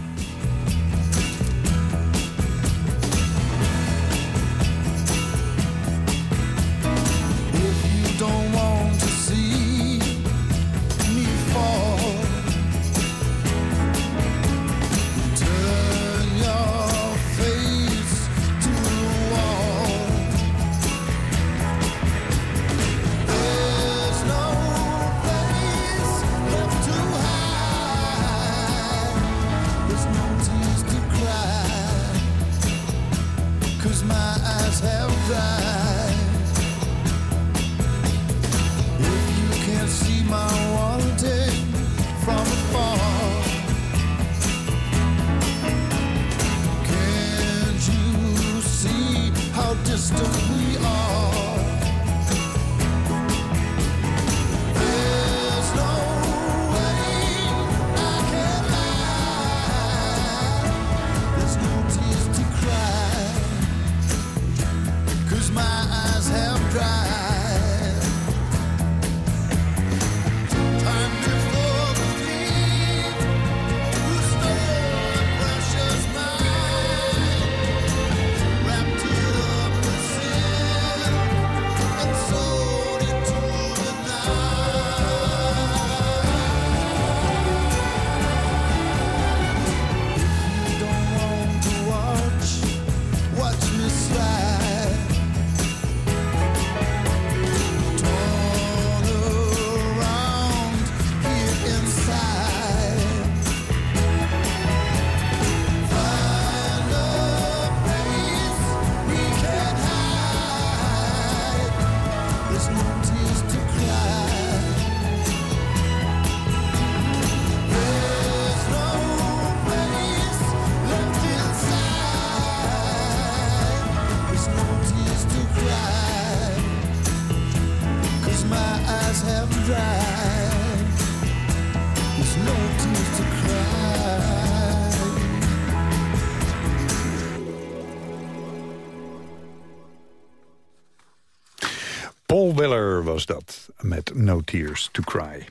Was dat, met No Tears to Cry.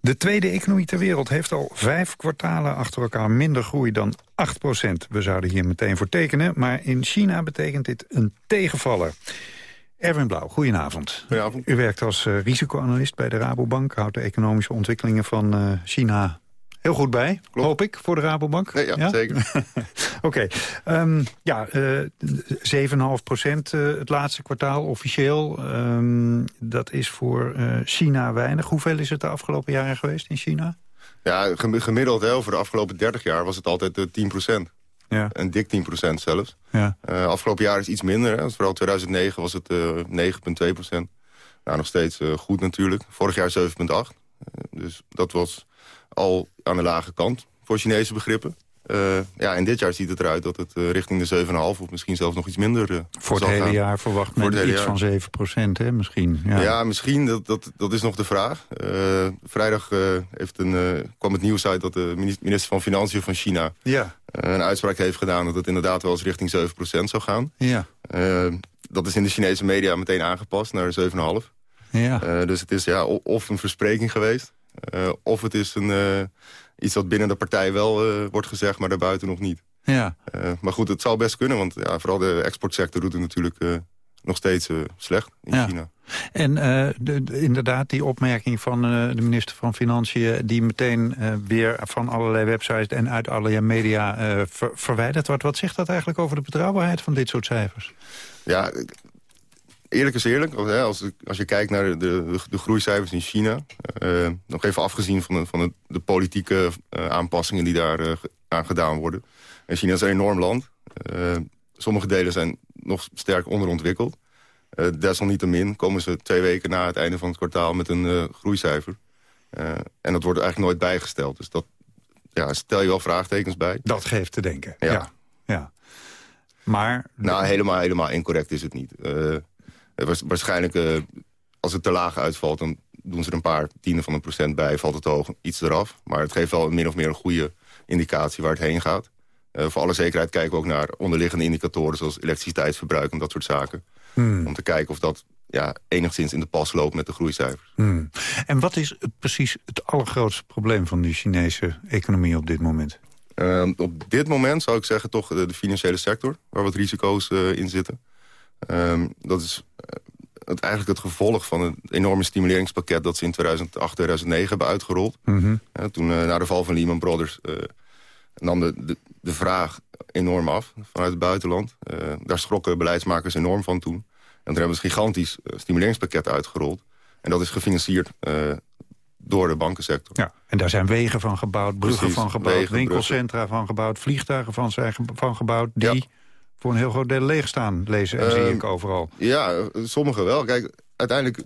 De tweede economie ter wereld heeft al vijf kwartalen achter elkaar minder groei dan 8% We zouden hier meteen voor tekenen, maar in China betekent dit een tegenvaller. Erwin Blauw, goedenavond. Goedenavond. U werkt als uh, risicoanalist bij de Rabobank, houdt de economische ontwikkelingen van uh, China heel goed bij, Klopt. hoop ik, voor de Rabobank. Nee, ja, zeker. Oké, okay. um, ja, uh, 7,5 procent uh, het laatste kwartaal officieel. Um, dat is voor uh, China weinig. Hoeveel is het de afgelopen jaren geweest in China? Ja, gemiddeld hè, voor de afgelopen 30 jaar was het altijd uh, 10 procent. Ja. En dik 10 procent zelfs. Ja. Afgelopen jaar is iets minder. Hè. Vooral 2009 was het uh, 9,2 procent. Nou, nog steeds goed natuurlijk. Vorig jaar 7,8. dus dat was al aan de lage kant voor Chinese begrippen. Uh, ja, en dit jaar ziet het eruit dat het uh, richting de 7,5 of misschien zelfs nog iets minder uh, Voor het hele gaan. jaar verwacht men iets jaar. van 7 procent, hè, misschien. Ja, ja misschien, dat, dat, dat is nog de vraag. vrijdag heeft een, kwam het nieuws uit dat de minister van Financiën van China... Ja. een uitspraak heeft gedaan dat het inderdaad wel eens richting 7 procent zou gaan. Ja. dat is in de Chinese media meteen aangepast naar 7,5. Ja. dus het is ja, of een verspreking geweest... Uh, of het is een, uh, iets wat binnen de partij wel uh, wordt gezegd, maar daarbuiten nog niet. Ja. maar goed, het zou best kunnen, want ja, vooral de exportsector doet het natuurlijk nog steeds slecht in ja. China. En de, de, inderdaad, die opmerking van de minister van Financiën... die meteen weer van allerlei websites en uit allerlei media ver, verwijderd wordt. Wat zegt dat eigenlijk over de betrouwbaarheid van dit soort cijfers? Ja, eerlijk is eerlijk. Als, als, als je kijkt naar de, de, de groeicijfers in China... Uh, nog even afgezien van de, van de, de politieke uh, aanpassingen die daar uh, aan gedaan worden. En China is een enorm land. sommige delen zijn nog sterk onderontwikkeld. Uh, desalniettemin komen ze twee weken na het einde van het kwartaal met een uh, groeicijfer. Uh, en dat wordt eigenlijk nooit bijgesteld. Dus dat ja, stel je wel vraagtekens bij. Dat geeft te denken, ja. ja. ja. Maar... Nou, helemaal, helemaal incorrect is het niet. Waarschijnlijk, als het te laag uitvalt... dan doen ze er een paar tienden van een procent bij. Valt het te hoog iets eraf. Maar het geeft wel min of meer een goede indicatie waar het heen gaat. Uh, voor alle zekerheid kijken we ook naar onderliggende indicatoren... zoals elektriciteitsverbruik en dat soort zaken. Hmm. Om te kijken of dat ja, enigszins in de pas loopt met de groeicijfers. Hmm. En wat is het, precies het allergrootste probleem van de Chinese economie op dit moment? Uh, op dit moment zou ik zeggen toch de, de financiële sector... waar wat risico's uh, in zitten. Uh, dat is het, eigenlijk het gevolg van het enorme stimuleringspakket... dat ze in 2008, 2009 hebben uitgerold. Mm -hmm. toen na de val van Lehman Brothers nam de, de, de, vraag enorm af vanuit het buitenland. Uh, daar schrokken beleidsmakers enorm van toen. En toen hebben ze een gigantisch stimuleringspakket uitgerold. En dat is gefinancierd door de bankensector. Ja, en daar zijn wegen van gebouwd, bruggen Precies, van gebouwd... wegen, winkelcentra bruggen. van gebouwd, vliegtuigen van, zijn van gebouwd... die ja. Voor een heel groot deel leeg staan, lezen en zie Ehm, ik overal. Ja, sommige wel. Kijk, uiteindelijk...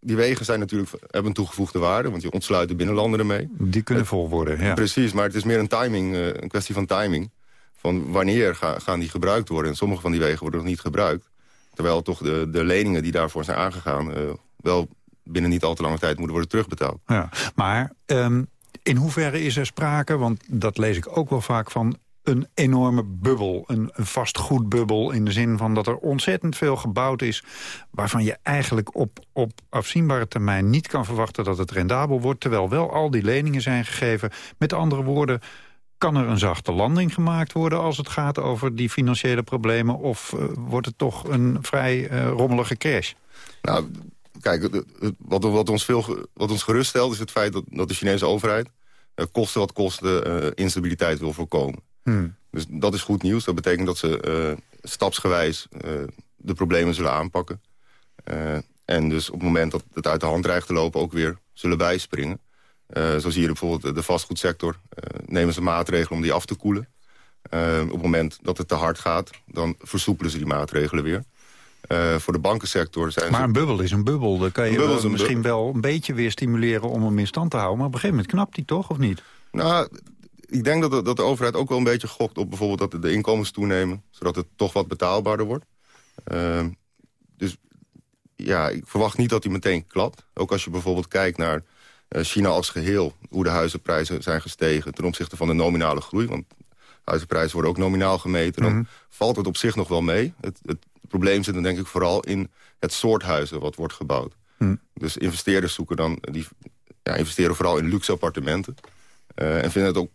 Die wegen zijn natuurlijk, hebben een toegevoegde waarde... want je ontsluit de binnenlanden ermee. Die kunnen vol worden, ja. Precies, maar het is meer een, timing, uh, een kwestie van timing. Van wanneer ga, gaan die gebruikt worden. En sommige van die wegen worden nog niet gebruikt. Terwijl toch de, de leningen die daarvoor zijn aangegaan... Uh, wel binnen niet al te lange tijd moeten worden terugbetaald. Ja, maar um, in hoeverre is er sprake, want dat lees ik ook wel vaak van een enorme bubbel, een, vastgoedbubbel... in de zin van dat er ontzettend veel gebouwd is... waarvan je eigenlijk op, op afzienbare termijn niet kan verwachten dat het rendabel wordt... terwijl wel al die leningen zijn gegeven. Met andere woorden, kan er een zachte landing gemaakt worden... als het gaat over die financiële problemen... of uh, wordt het toch een vrij uh, rommelige crash? Nou, kijk, wat, wat, ons veel, wat ons geruststelt is het feit dat, dat de Chinese overheid... Uh, kosten wat kosten instabiliteit wil voorkomen. Hmm. Dus dat is goed nieuws. Dat betekent dat ze uh, stapsgewijs uh, de problemen zullen aanpakken. Uh, en dus op het moment dat het uit de hand dreigt te lopen... ook weer zullen bijspringen. zo zie je bijvoorbeeld de vastgoedsector. nemen ze maatregelen om die af te koelen. op het moment dat het te hard gaat... dan versoepelen ze die maatregelen weer. voor de bankensector zijn maar ze... een bubbel is een bubbel. Dan kan je wel, misschien wel een beetje weer stimuleren... om hem in stand te houden. Maar op een gegeven moment knapt die toch, of niet? Nou, ik denk dat de, dat de overheid ook wel een beetje gokt op bijvoorbeeld dat de inkomens toenemen. Zodat het toch wat betaalbaarder wordt. Uh, dus ja, ik verwacht niet dat hij meteen klapt. Ook als je bijvoorbeeld kijkt naar uh, China als geheel. Hoe de huizenprijzen zijn gestegen ten opzichte van de nominale groei. Want huizenprijzen worden ook nominaal gemeten. Dan Mhm. valt het op zich nog wel mee. Het, het probleem zit dan denk ik vooral in het soort huizen wat wordt gebouwd. Mhm. Dus investeerders zoeken dan, die ja, investeren vooral in luxe appartementen. Uh, en vinden het ook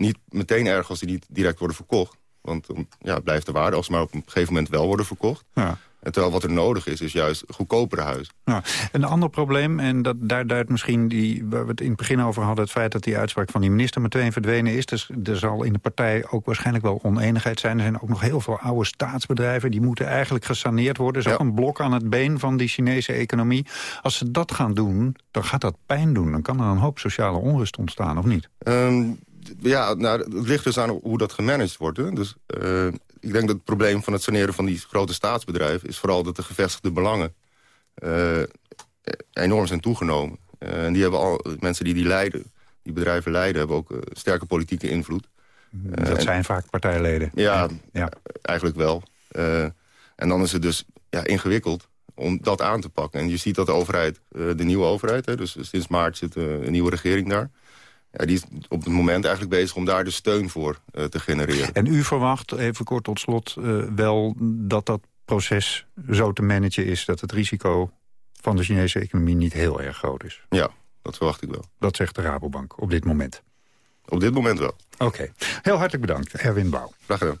niet meteen erg als die niet direct worden verkocht. Want dan ja, blijft de waarde als ze maar op een gegeven moment wel worden verkocht. Ja. En terwijl wat er nodig is, is juist goedkopere huizen. Nou, een ander probleem, en dat, daar duidt misschien die, waar we het in het begin over hadden... het feit dat die uitspraak van die minister meteen verdwenen is. Dus er zal in de partij ook waarschijnlijk wel oneenigheid zijn. Er zijn ook nog heel veel oude staatsbedrijven... die moeten eigenlijk gesaneerd worden. Dat is ook een blok aan het been van die Chinese economie. Als ze dat gaan doen, dan gaat dat pijn doen. Dan kan er een hoop sociale onrust ontstaan, of niet? Um, ja, nou, het ligt dus aan hoe dat gemanaged wordt. Hè. Dus uh, ik denk dat het probleem van het saneren van die grote staatsbedrijven... is vooral dat de gevestigde belangen uh, enorm zijn toegenomen. Uh, en die hebben al, mensen die die leiden, die bedrijven leiden... hebben ook sterke politieke invloed. dat en, zijn vaak partijleden. Ja, ja. eigenlijk wel. en dan is het dus ja, ingewikkeld om dat aan te pakken. En je ziet dat de overheid, de nieuwe overheid... Hè, dus sinds maart zit een nieuwe regering daar... Ja, die is op het moment eigenlijk bezig om daar de steun voor uh, te genereren. En u verwacht, even kort tot slot, uh, wel dat dat proces zo te managen is... dat het risico van de Chinese economie niet heel erg groot is? Ja, dat verwacht ik wel. Dat zegt de Rabobank op dit moment? Op dit moment wel. Oké. Okay. Heel hartelijk bedankt, Erwin Bouw. Graag gedaan.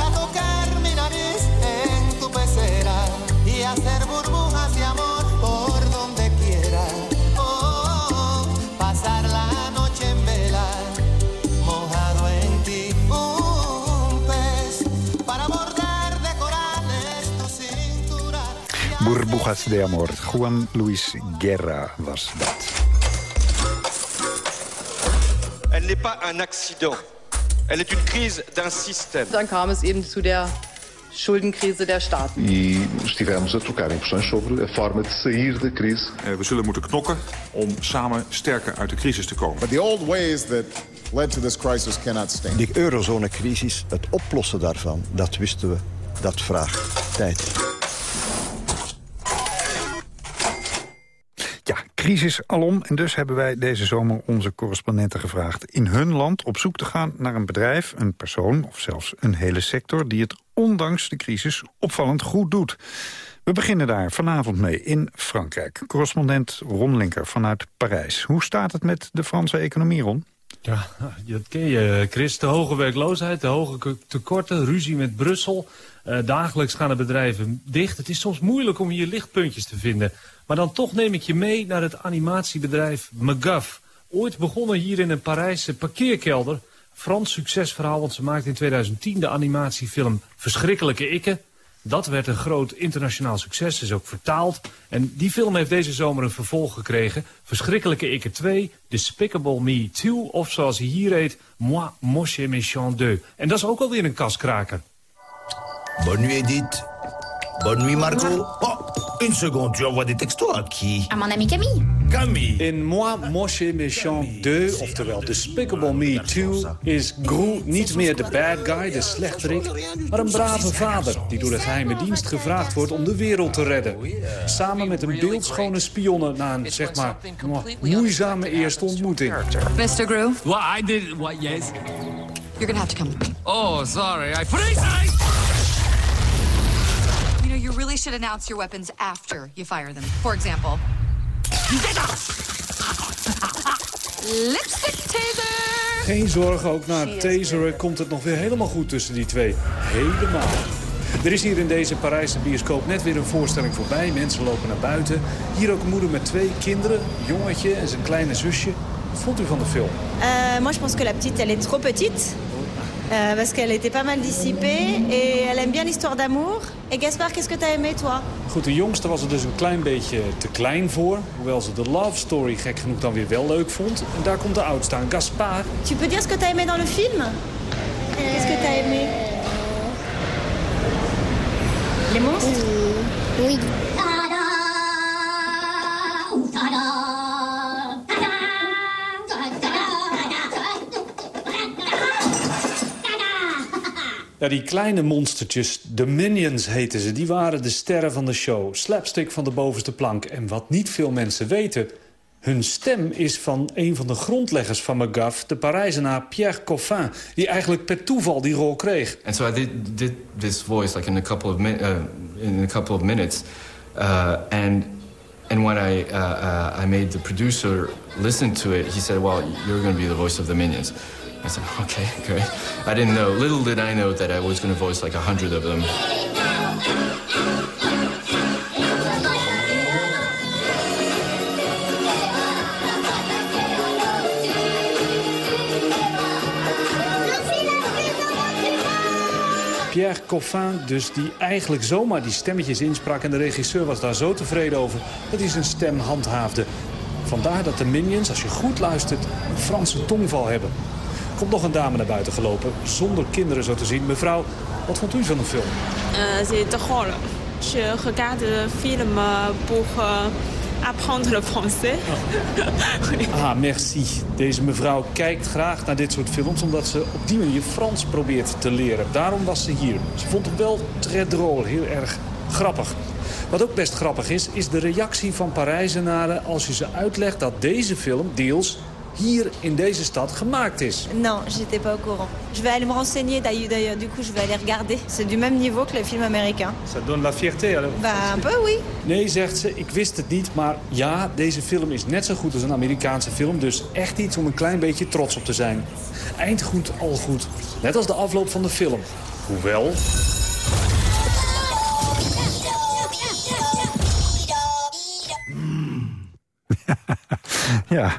Burbujas de Amor. Juan Luis Guerra was dat. Elle n'est pas un accident. Elle est une crise d'un système. Dann kam es eben zu der Schuldenkrise der Staaten. E estivemos a trocar impressões sobre a forma de sair da crise. Eh, We zullen moeten knokken om samen sterker uit de crisis te komen. But the old ways that led to this crisis cannot stand. Die eurozonecrisis, het oplossen daarvan, dat wisten we, dat vraagt tijd. Ja, crisis alom. En dus hebben wij deze zomer onze correspondenten gevraagd... in hun land op zoek te gaan naar een bedrijf, een persoon... of zelfs een hele sector die het ondanks de crisis opvallend goed doet. We beginnen daar vanavond mee in Frankrijk. Correspondent Ron Linker vanuit Parijs. Hoe staat het met de Franse economie, Ron? Ja, dat ken je, Chris. De hoge werkloosheid, de hoge tekorten, ruzie met Brussel. Uh, dagelijks gaan de bedrijven dicht. Het is soms moeilijk om hier lichtpuntjes te vinden. Maar dan toch neem ik je mee naar het animatiebedrijf McGuff. Ooit begonnen hier in een Parijse parkeerkelder. Frans succesverhaal, want ze maakte in 2010 de animatiefilm Verschrikkelijke Ikke. Dat werd een groot internationaal succes, is ook vertaald. En die film heeft deze zomer een vervolg gekregen. Verschrikkelijke Ikke 2, Despicable Me 2, of zoals hij hier heet, Moi, Moche Méchant 2. En dat is ook alweer een kaskraker. Bonne nuit, Edith. Bonne nuit, Margot. Oh, une seconde, tu envoies des textos à qui À mon ami Camille. Camille. In Moi, Moche Méchant 2, oftewel Despicable Me 2, is Gru niet meer de bad guy, de slechterik, maar een brave vader die door de geheime dienst gevraagd wordt om de wereld te redden. Samen met een beeldschone spionne na een, zeg maar, moeizame eerste ontmoeting. Mr. Gru, What I did? What? Yes. you're gonna have to come with me. Oh, sorry. I freeze. Really should announce your weapons after you fire them. For example... Lipstick taser! Geen zorgen, ook na het taseren komt het nog weer helemaal goed tussen die twee. Helemaal. Er is hier in deze Parijse bioscoop net weer een voorstelling voorbij. Mensen lopen naar buiten. Hier ook een moeder met twee kinderen, een jongetje en zijn kleine zusje. Wat vond u van de film? Euh, moi, je pense que la petite, elle est trop petite. Euh, parce qu'elle était pas mal dissipée. Et elle aime bien l'histoire d'amour. Et Gaspard, qu'est-ce que t'as aimé, toi Goed, de jongste was er dus een klein beetje te klein voor. Hoewel ze de love story gek genoeg dan weer wel leuk vond. En daar komt de oudste aan, Gaspard. Tu peux dire ce que t'as aimé dans le film Qu'est-ce que t'as aimé Les monstres Oui. Ja, die kleine monstertjes, de Minions heten ze, die waren de sterren van de show. Slapstick van de bovenste plank. En wat niet veel mensen weten... hun stem is van een van de grondleggers van McGuff... de Parijzenaar Pierre Coffin, die eigenlijk per toeval die rol kreeg. And so I did, did this voice like in a couple of uh, in a couple of minutes, uh, and And when I, uh, uh, I made the producer listen to it, he said, well, you're going to be the voice of the Minions. I said, okay. I didn't little did I know that I was going to voice like a hundred of them. Pierre Coffin, dus die eigenlijk zomaar die stemmetjes insprak... en de regisseur was daar zo tevreden over dat hij zijn stem handhaafde. Vandaar dat de Minions, als je goed luistert, een Franse tongval hebben. Komt nog een dame naar buiten gelopen, zonder kinderen zo te zien. Mevrouw, wat vond u van de film? Euh, c'est drôle. Je regarde le film pour euh, apprendre le français. Ah, merci. Deze mevrouw kijkt graag naar dit soort films... omdat ze op die manier Frans probeert te leren. Daarom was ze hier. Ze vond het wel très drôle, heel erg grappig. Wat ook best grappig is, is de reactie van Parijzenaren... als je ze uitlegt dat deze film deels hier in deze stad gemaakt is. Non, j'étais pas au courant. Je vais aller me renseigner d'ailleurs, d'ailleurs, du coup je vais aller regarder. C'est du même niveau que les films américains. Ça donne la fierté. alors. Bah un peu oui. Nee, zegt ze, ik wist het niet, maar ja, deze film is net zo goed als een Amerikaanse film. Dus echt iets om een klein beetje trots op te zijn. Eindgoed, al goed. Net als de afloop van de film. Hoewel... Ja.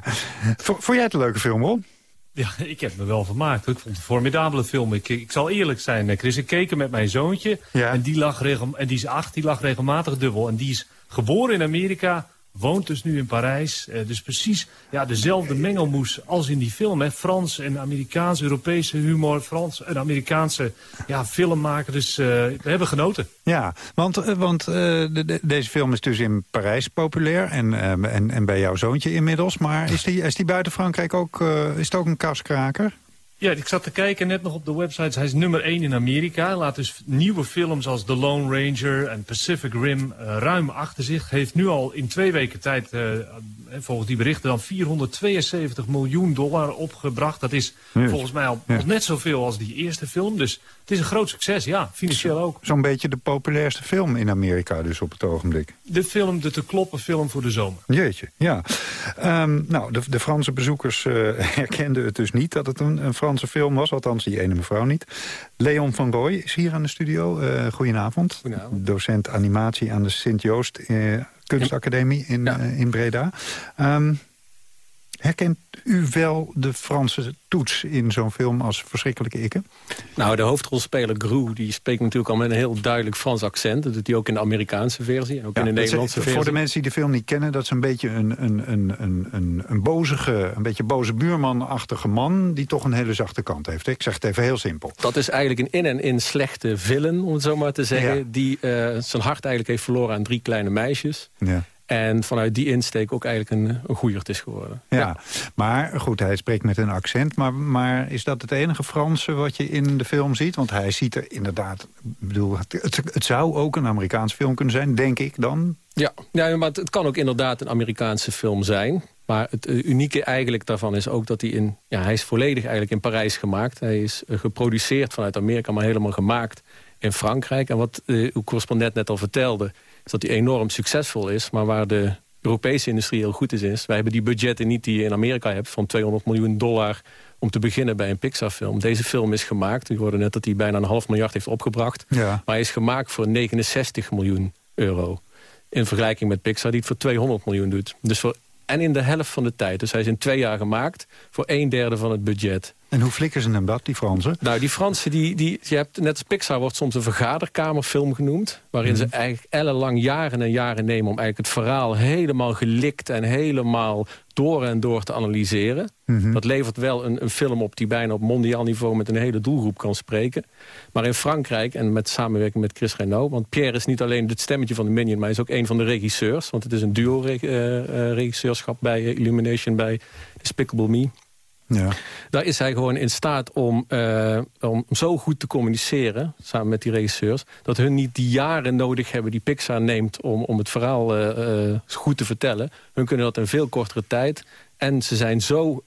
Vond jij het een leuke film, Ron? Ja, ik heb me wel vermaakt. Ik vond het een formidabele film. Ik, ik zal eerlijk zijn, eh, Chris. Ik keek met mijn zoontje. En, die lag regel, en die is acht, die lag regelmatig dubbel. En die is geboren in Amerika, woont dus nu in Parijs. Eh, dus precies ja, dezelfde mengelmoes als in die film. Hè. Frans en Amerikaanse, Europese humor. Frans en Amerikaanse ja, filmmaker. Dus eh, we hebben genoten. Ja, want, eh, want de- de- deze film is dus in Parijs populair en, eh, en, en bij jouw zoontje inmiddels. Maar is die, is die buiten Frankrijk ook, is het ook een kaskraker? Ja, ik zat te kijken net nog op de websites. Hij is nummer 1 in Amerika. Hij laat dus nieuwe films als The Lone Ranger en Pacific Rim eh, ruim achter zich. Heeft nu al in twee weken tijd, eh, eh, volgens die berichten, dan 472 miljoen dollar opgebracht. Dat is Yes. volgens mij al Ja. net zoveel als die eerste film. Dus het is een groot succes, ja, financieel ook. Zo'n beetje de populairste film in Amerika dus op het ogenblik. De film, de te kloppen film voor de zomer. Jeetje, ja. Ehm, nou, de, de Franse bezoekers herkenden het dus niet dat het een, een Franse film was. Althans, die ene mevrouw niet. Leon van Rooij is hier aan de studio. Eh goedenavond. Goedenavond. Docent animatie aan de Sint-Joost eh, Kunstacademie in, eh, in Breda. Ehm, herkent u wel de Franse toets in zo'n film als Verschrikkelijke Ikke? Nou, de hoofdrolspeler Gru, die spreekt natuurlijk al met een heel duidelijk Frans accent. Dat doet hij ook in de Amerikaanse versie en ook in de is- Nederlandse versie. Voor de mensen die de film niet kennen, dat is een beetje een, een, een, een, een, een bozige, een beetje boze buurmanachtige man... die toch een hele zachte kant heeft. Ik zeg het even heel simpel. Dat is eigenlijk een in en in slechte villain, om het zo maar te zeggen. Ja. Die eh, zijn hart eigenlijk heeft verloren aan drie kleine meisjes. Ja. En vanuit die insteek ook eigenlijk een, een goeierd is geworden. Ja, maar goed, hij spreekt met een accent. Maar, maar is dat het enige Franse wat je in de film ziet? Want hij ziet er inderdaad... Bedoel, het, het, zou ook een Amerikaanse film kunnen zijn, denk ik dan. Ja, ja maar het, het kan ook inderdaad een Amerikaanse film zijn. Maar het eh, unieke eigenlijk daarvan is ook dat hij in... Ja, hij is volledig eigenlijk in Parijs gemaakt. Hij is eh, geproduceerd vanuit Amerika, maar helemaal gemaakt in Frankrijk. En wat eh, uw correspondent net al vertelde... is dat hij enorm succesvol is. Maar waar de Europese industrie heel goed is, is... wij hebben die budgetten niet die je in Amerika hebt... van 200 miljoen dollar om te beginnen bij een Pixar-film. Deze film is gemaakt. U hoorde net dat hij bijna een half miljard heeft opgebracht. Ja. Maar hij is gemaakt voor 69 miljoen euro. In vergelijking met Pixar die het voor 200 miljoen doet. Dus voor, en in de helft van de tijd. Dus hij is in twee jaar gemaakt voor een derde van het budget. En hoe flikken ze hem dat, die Fransen? Nou, die Fransen, die, die, je hebt, net als Pixar wordt soms een vergaderkamerfilm genoemd. Waarin ze eigenlijk ellenlang jaren en jaren nemen om eigenlijk het verhaal helemaal gelikt en helemaal door en door te analyseren. Mhm. Dat levert wel een, een film op die bijna op mondiaal niveau met een hele doelgroep kan spreken. Maar in Frankrijk en met samenwerking met Chris Renaud... want Pierre is niet alleen het stemmetje van de Minion... maar hij is ook een van de regisseurs. Want het is een duo-regisseurschap bij eh, Illumination, bij Despicable Me. Ja. Daar is hij gewoon in staat om, eh, om zo goed te communiceren... samen met die regisseurs... dat hun niet die jaren nodig hebben die Pixar neemt... om, om het verhaal eh, eh, goed te vertellen. Hun kunnen dat in veel kortere tijd. En ze zijn zo...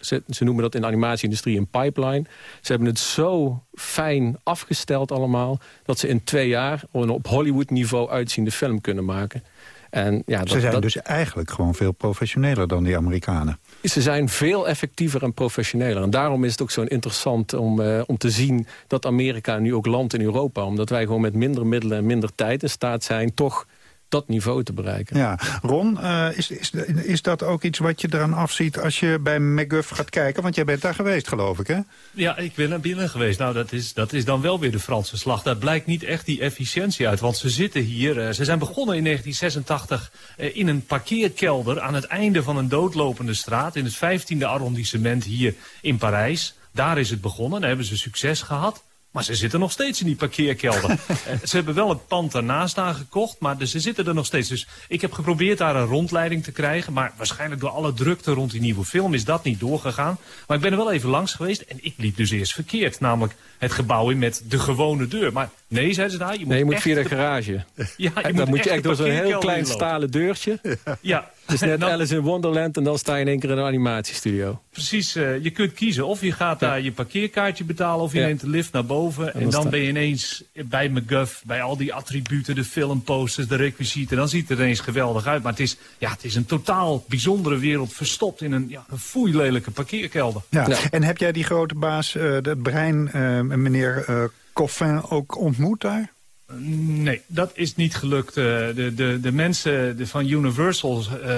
ze, noemen dat in de animatieindustrie een pipeline. Ze hebben het zo fijn afgesteld allemaal... dat ze in twee jaar op Hollywood niveau uitziende film kunnen maken. En, ja, dat, Ze zijn dat- dus eigenlijk gewoon veel professioneler dan die Amerikanen. Ze zijn veel effectiever en professioneler. En daarom is het ook zo interessant om, eh, om te zien dat Amerika nu ook landt in Europa. Omdat wij gewoon met minder middelen en minder tijd in staat zijn... toch dat niveau te bereiken. Ja, Ron, eh, is, is, is dat ook iets wat je eraan afziet als je bij McGuff gaat kijken? Want jij bent daar geweest, geloof ik, hè? Ja, ik ben naar binnen geweest. Nou, dat is, dat is dan wel weer de Franse slag. Daar blijkt niet echt die efficiëntie uit. Want ze zitten hier, eh, ze zijn begonnen in 1986 eh, in een parkeerkelder... aan het einde van een doodlopende straat... in het 15e arrondissement hier in Parijs. Daar is het begonnen, daar hebben ze succes gehad. Maar ze zitten nog steeds in die parkeerkelder. Ze hebben wel het pand daarnaast aangekocht, maar ze zitten er nog steeds. Dus ik heb geprobeerd daar een rondleiding te krijgen. Maar waarschijnlijk door alle drukte rond die nieuwe film is dat niet doorgegaan. Maar ik ben er wel even langs geweest en ik liep dus eerst verkeerd. Namelijk het gebouw in met de gewone deur. Maar nee, zeiden ze daar. Je moet Nee, je moet via de garage. Ja, je dan moet moet echt je echt door zo'n heel klein stalen deurtje. Ja. Het is net Dan- Alice in Wonderland en dan sta je in één keer in een animatiestudio. Precies, eh, je kunt kiezen. Of je gaat daar je parkeerkaartje betalen of je Ja. neemt de lift naar boven. En, dan dan sta- ben je ineens bij McGuff, bij al die attributen, de filmposters, de requisieten. Dan ziet het er ineens geweldig uit. Maar het is, ja, het is een totaal bijzondere wereld verstopt in een, ja, een foeilelijke parkeerkelder. Ja. En heb jij die grote baas, eh het brein, eh, meneer eh Coffin, ook ontmoet daar? Nee, dat is niet gelukt. Eh, de, de, de mensen de- van Universal eh,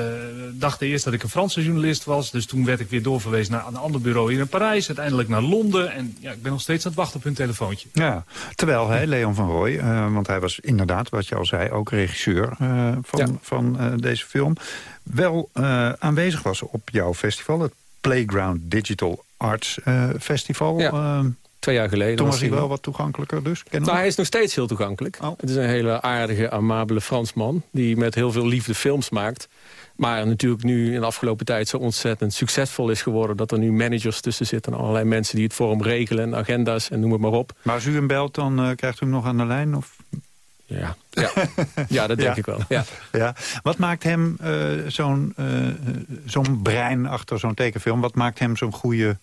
dachten eerst dat ik een Franse journalist was. Dus toen werd ik weer doorverwezen naar een ander bureau hier in Parijs. Uiteindelijk naar Londen. En ja, ik ben nog steeds aan het wachten op hun telefoontje. Ja, terwijl hij, Leon van Rooij, eh, want hij was inderdaad, wat je al zei, ook regisseur eh, van, van eh, deze film, wel eh, aanwezig was op jouw festival, het Playground Digital Arts eh, Festival. Ja, Eh, Twee jaar geleden. toen was hij wel wat toegankelijker dus. Nou, we? hij is nog steeds heel toegankelijk. Oh. Het is een hele aardige, amabele Fransman... die met heel veel liefde films maakt. Maar natuurlijk nu in de afgelopen tijd zo ontzettend succesvol is geworden... dat er nu managers tussen zitten en allerlei mensen die het voor hem regelen... en agenda's en noem het maar op. Maar als u hem belt, dan eh, krijgt u hem nog aan de lijn? Of? Ja, ja. ja dat denk Ja. ik wel. Ja. Ja. Wat maakt hem eh, zo'n eh, zo'n brein achter zo'n tekenfilm? Wat maakt hem zo'n goede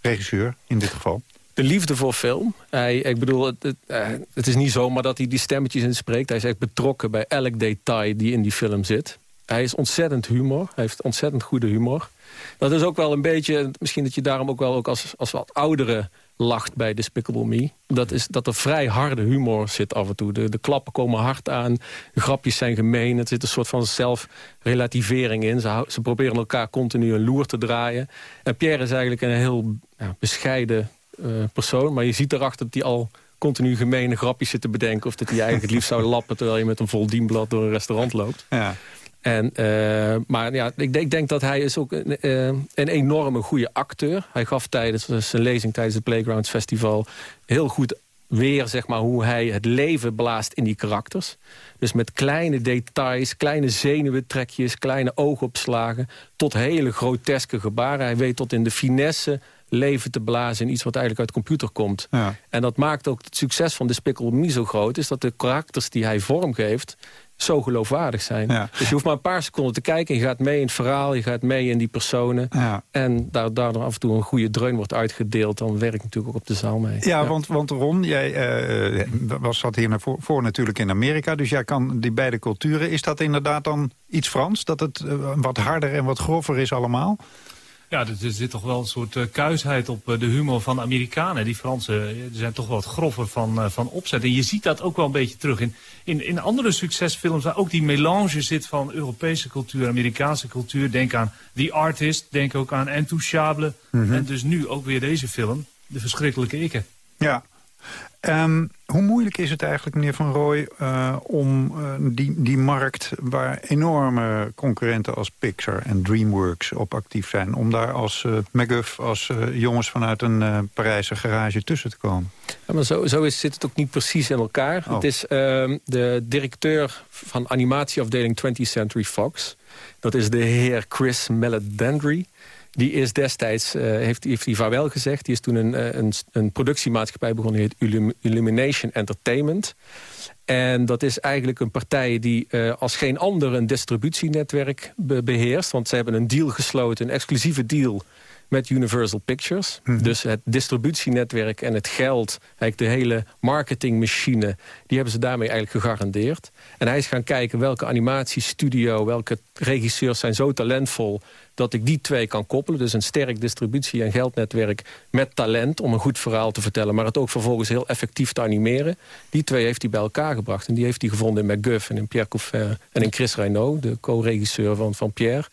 regisseur in dit geval? De liefde voor film. Hij, ik bedoel, het, het, eh, het is niet zomaar dat hij die stemmetjes in spreekt. Hij is echt betrokken bij elk detail die in die film zit. Hij is ontzettend humor. Hij heeft ontzettend goede humor. Dat is ook wel een beetje... Misschien dat je daarom ook wel ook als, als wat oudere lacht bij Despicable Me. Dat is dat er vrij harde humor zit af en toe. De, de klappen komen hard aan. De grapjes zijn gemeen. Er zit een soort van zelfrelativering in. Ze, ze proberen elkaar continu een loer te draaien. En Pierre is eigenlijk een heel ja, bescheiden persoon. Maar je ziet erachter dat hij al continu gemene grapjes zit te bedenken... of dat hij eigenlijk het liefst zou lappen... terwijl je met een vol dienblad door een restaurant loopt. Ja. En, eh, maar ja, ik, denk- ik denk dat hij is ook een, eh, een enorme goede acteur. Hij gaf tijdens zijn lezing tijdens het Playgrounds Festival... heel goed weer zeg maar, hoe hij het leven blaast in die karakters. Dus met kleine details, kleine zenuwentrekjes... kleine oogopslagen, tot hele groteske gebaren. Hij weet tot in de finesse leven te blazen in iets wat eigenlijk uit de computer komt. Ja. En dat maakt ook het succes van Despicable Me zo groot... is dat de karakters die hij vormgeeft zo geloofwaardig zijn. Ja. Dus je hoeft maar een paar seconden te kijken... en je gaat mee in het verhaal, je gaat mee in die personen... Ja. en daar, daardoor af en toe een goede dreun wordt uitgedeeld... dan werkt natuurlijk ook op de zaal mee. Ja, Want, want Ron, jij eh, was zat hier naar voor, voor natuurlijk in Amerika. Dus jij kan die beide culturen. Is dat inderdaad dan iets Frans? Dat het eh, wat harder en wat grover is allemaal? Ja, er, zit toch wel een soort eh, kuisheid op eh, de humor van de Amerikanen. Die Fransen eh, die zijn toch wel wat grover van, eh, van opzet. En je ziet dat ook wel een beetje terug in, in, in andere succesfilms... waar ook die melange zit van Europese cultuur, Amerikaanse cultuur. Denk aan The Artist, denk ook aan Intouchable. Mhm. En dus nu ook weer deze film, De Verschrikkelijke Ikke. Ja. Ehm, hoe moeilijk is het eigenlijk, meneer Van Rooij, eh, om eh, die, die markt... waar enorme concurrenten als Pixar en DreamWorks op actief zijn... om daar als eh McGuff, als jongens vanuit een Parijse garage tussen te komen? Ja, maar zo, zo is, zit het ook niet precies in elkaar. Oh. Het is ehm, de directeur van animatieafdeling 20th Century Fox. Dat is de heer Chris Meledandri. Die is destijds, eh, heeft, heeft hij vaarwel gezegd. Die is toen een, eh, een, een productiemaatschappij begonnen. Die heet Illum- Illumination Entertainment. En dat is eigenlijk een partij die eh, als geen ander een distributienetwerk be- beheerst. Want ze hebben een deal gesloten, een exclusieve deal met Universal Pictures. Mhm. Dus het distributienetwerk en het geld, eigenlijk de hele marketingmachine... die hebben ze daarmee eigenlijk gegarandeerd. En hij is gaan kijken welke animatiestudio, welke regisseurs zijn zo talentvol... dat ik die twee kan koppelen. Dus een sterk distributie- en geldnetwerk met talent... om een goed verhaal te vertellen, maar het ook vervolgens heel effectief te animeren. Die twee heeft hij bij elkaar gebracht. En die heeft hij gevonden in McGuff en in Pierre Couffin en in Chris Reynaud... de co-regisseur van, van Pierre...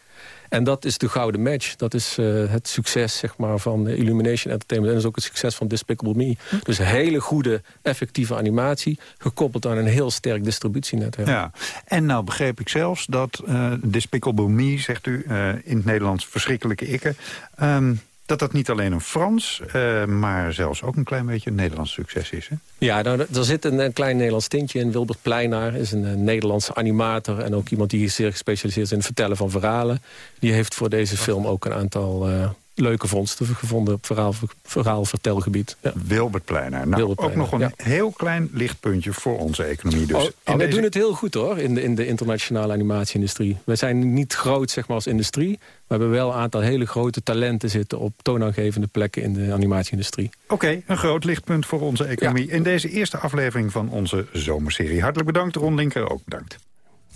En dat is de gouden match. Dat is eh, het succes zeg maar, van Illumination Entertainment. En dat is ook het succes van Despicable Me. Dus hele goede, effectieve animatie... gekoppeld aan een heel sterk distributienetwerk. Ja, en nou begreep ik zelfs dat uh, Despicable Me, zegt u, uh, in het Nederlands verschrikkelijke ikke... Um, dat dat niet alleen een Frans, uh, maar zelfs ook een klein beetje een Nederlands succes is. Hè? Ja, nou, er zit een, een, klein Nederlands tintje in. Wilbert Pleinaar is een, een, Nederlandse animator... en ook iemand die zeer gespecialiseerd is in het vertellen van verhalen. Die heeft voor deze film ook een aantal uh, leuke vondsten gevonden... op verhaal, verhaalvertelgebied. Ja. Wilbert Pleinaar. Nou, Wilbert ook nog een ja. heel klein lichtpuntje voor onze economie. Dus. Oh, en wij deze... doen het heel goed hoor, in de, in de internationale animatieindustrie. Wij zijn niet groot zeg maar, als industrie... We hebben wel een aantal hele grote talenten zitten... op toonaangevende plekken in de animatieindustrie. Oké, okay, een groot lichtpunt voor onze economie. Ja. In deze eerste aflevering van onze zomerserie. Hartelijk bedankt, Ron Linker ook bedankt.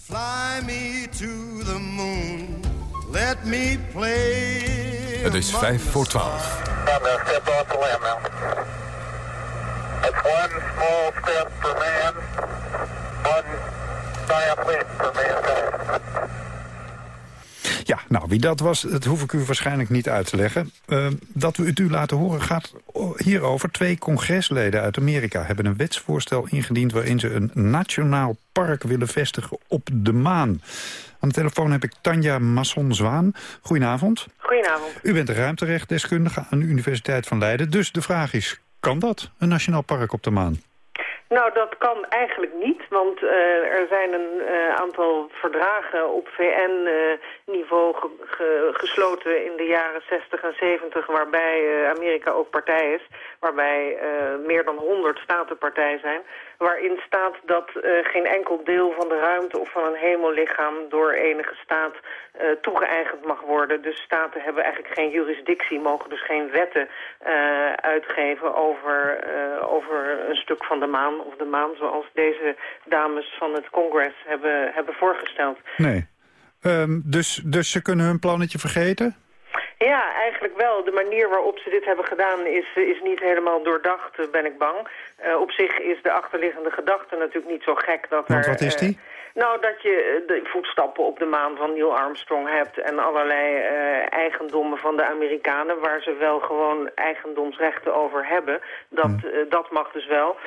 Fly me to the moon, let me play Het is vijf voor twaalf. It's one small step for man, one giant leap for mankind. Ja, nou, wie dat was, dat hoef ik u waarschijnlijk niet uit te leggen. Uh, dat we het u laten horen gaat hierover. Twee congresleden uit Amerika hebben een wetsvoorstel ingediend... waarin ze een nationaal park willen vestigen op de maan. Aan de telefoon heb ik Tanja Masson-Zwaan. Goedenavond. Goedenavond. U bent ruimterechtdeskundige aan de Universiteit van Leiden. Dus de vraag is, kan dat, een nationaal park op de maan? Nou, dat kan eigenlijk niet, want uh, er zijn een uh, aantal verdragen op VN-niveau ge ge gesloten in de jaren 60 en 70, waarbij Amerika ook partij is, waarbij meer dan 100 staten partij zijn, waarin staat dat geen enkel deel van de ruimte of van een hemellichaam door enige staat toegeëigend mag worden. Dus staten hebben eigenlijk geen jurisdictie, mogen dus geen wetten uitgeven over, over een stuk van de maan of de maan, zoals deze dames van het congres hebben, hebben voorgesteld. Nee. Um, dus, dus ze kunnen hun plannetje vergeten? Ja, eigenlijk wel. De manier waarop ze dit hebben gedaan is, is niet helemaal doordacht, ben ik bang. Uh, op zich is de achterliggende gedachte natuurlijk niet zo gek. Dat Want er, wat is die? Uh, nou, dat je de voetstappen op de maan van Neil Armstrong hebt... en allerlei uh, eigendommen van de Amerikanen... waar ze wel gewoon eigendomsrechten over hebben. Dat, hmm. dat mag dus wel.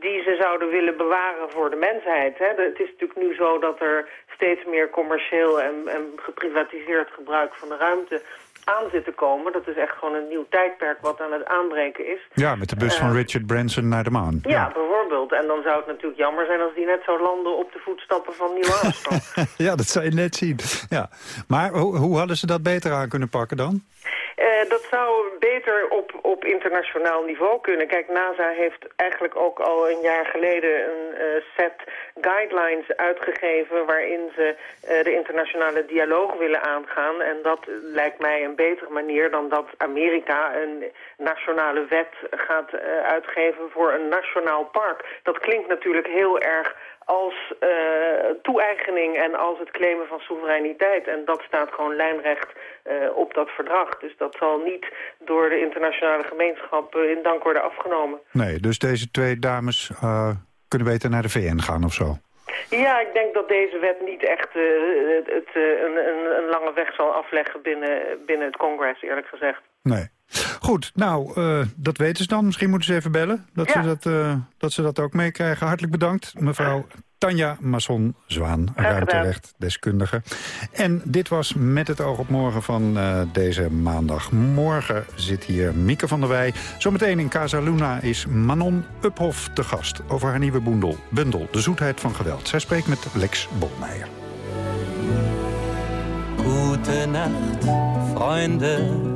Die ze zouden willen bewaren voor de mensheid. Hè. Het is natuurlijk nu zo dat er steeds meer commercieel en, en geprivatiseerd gebruik van de ruimte aan zit te komen. Dat is echt gewoon een nieuw tijdperk wat aan het aanbreken is. Ja, met de bus uh, van Richard Branson naar de maan. Ja, ja, bijvoorbeeld. En dan zou het natuurlijk jammer zijn als die net zou landen op de voetstappen van Neil Armstrong. ja, dat zou je net zien. Ja. Maar ho hoe hadden ze dat beter aan kunnen pakken dan? Uh, dat zou op, op internationaal niveau kunnen. Kijk, NASA heeft eigenlijk ook al een jaar geleden een uh, set guidelines uitgegeven... waarin ze uh, de internationale dialoog willen aangaan. En dat lijkt mij een betere manier dan dat Amerika een nationale wet gaat uitgeven voor een nationaal park. Dat klinkt natuurlijk heel erg als uh, toe-eigening en als het claimen van soevereiniteit. En dat staat gewoon lijnrecht uh, op dat verdrag. Dus dat zal niet door de internationale gemeenschap uh, in dank worden afgenomen. Nee, dus deze twee dames kunnen beter naar de VN gaan of zo? Ja, ik denk dat deze wet niet echt het, het, een, een, een lange weg zal afleggen binnen, binnen het congres, eerlijk gezegd. Nee. Goed, nou, uh, dat weten ze dan. Misschien moeten ze even bellen, dat, ja. ze, dat, uh, dat ze dat ook meekrijgen. Hartelijk bedankt, mevrouw Tanja Masson-Zwaan, ruimterechtdeskundige. En dit was Met het oog op morgen van uh, deze maandag. Morgen zit hier Mieke van der Wij. Zometeen in Casa Luna is Manon Uphoff te gast... over haar nieuwe bundel, bundel De Zoetheid van Geweld. Zij spreekt met Lex Bolmeijer. Gute Nacht, Freunde.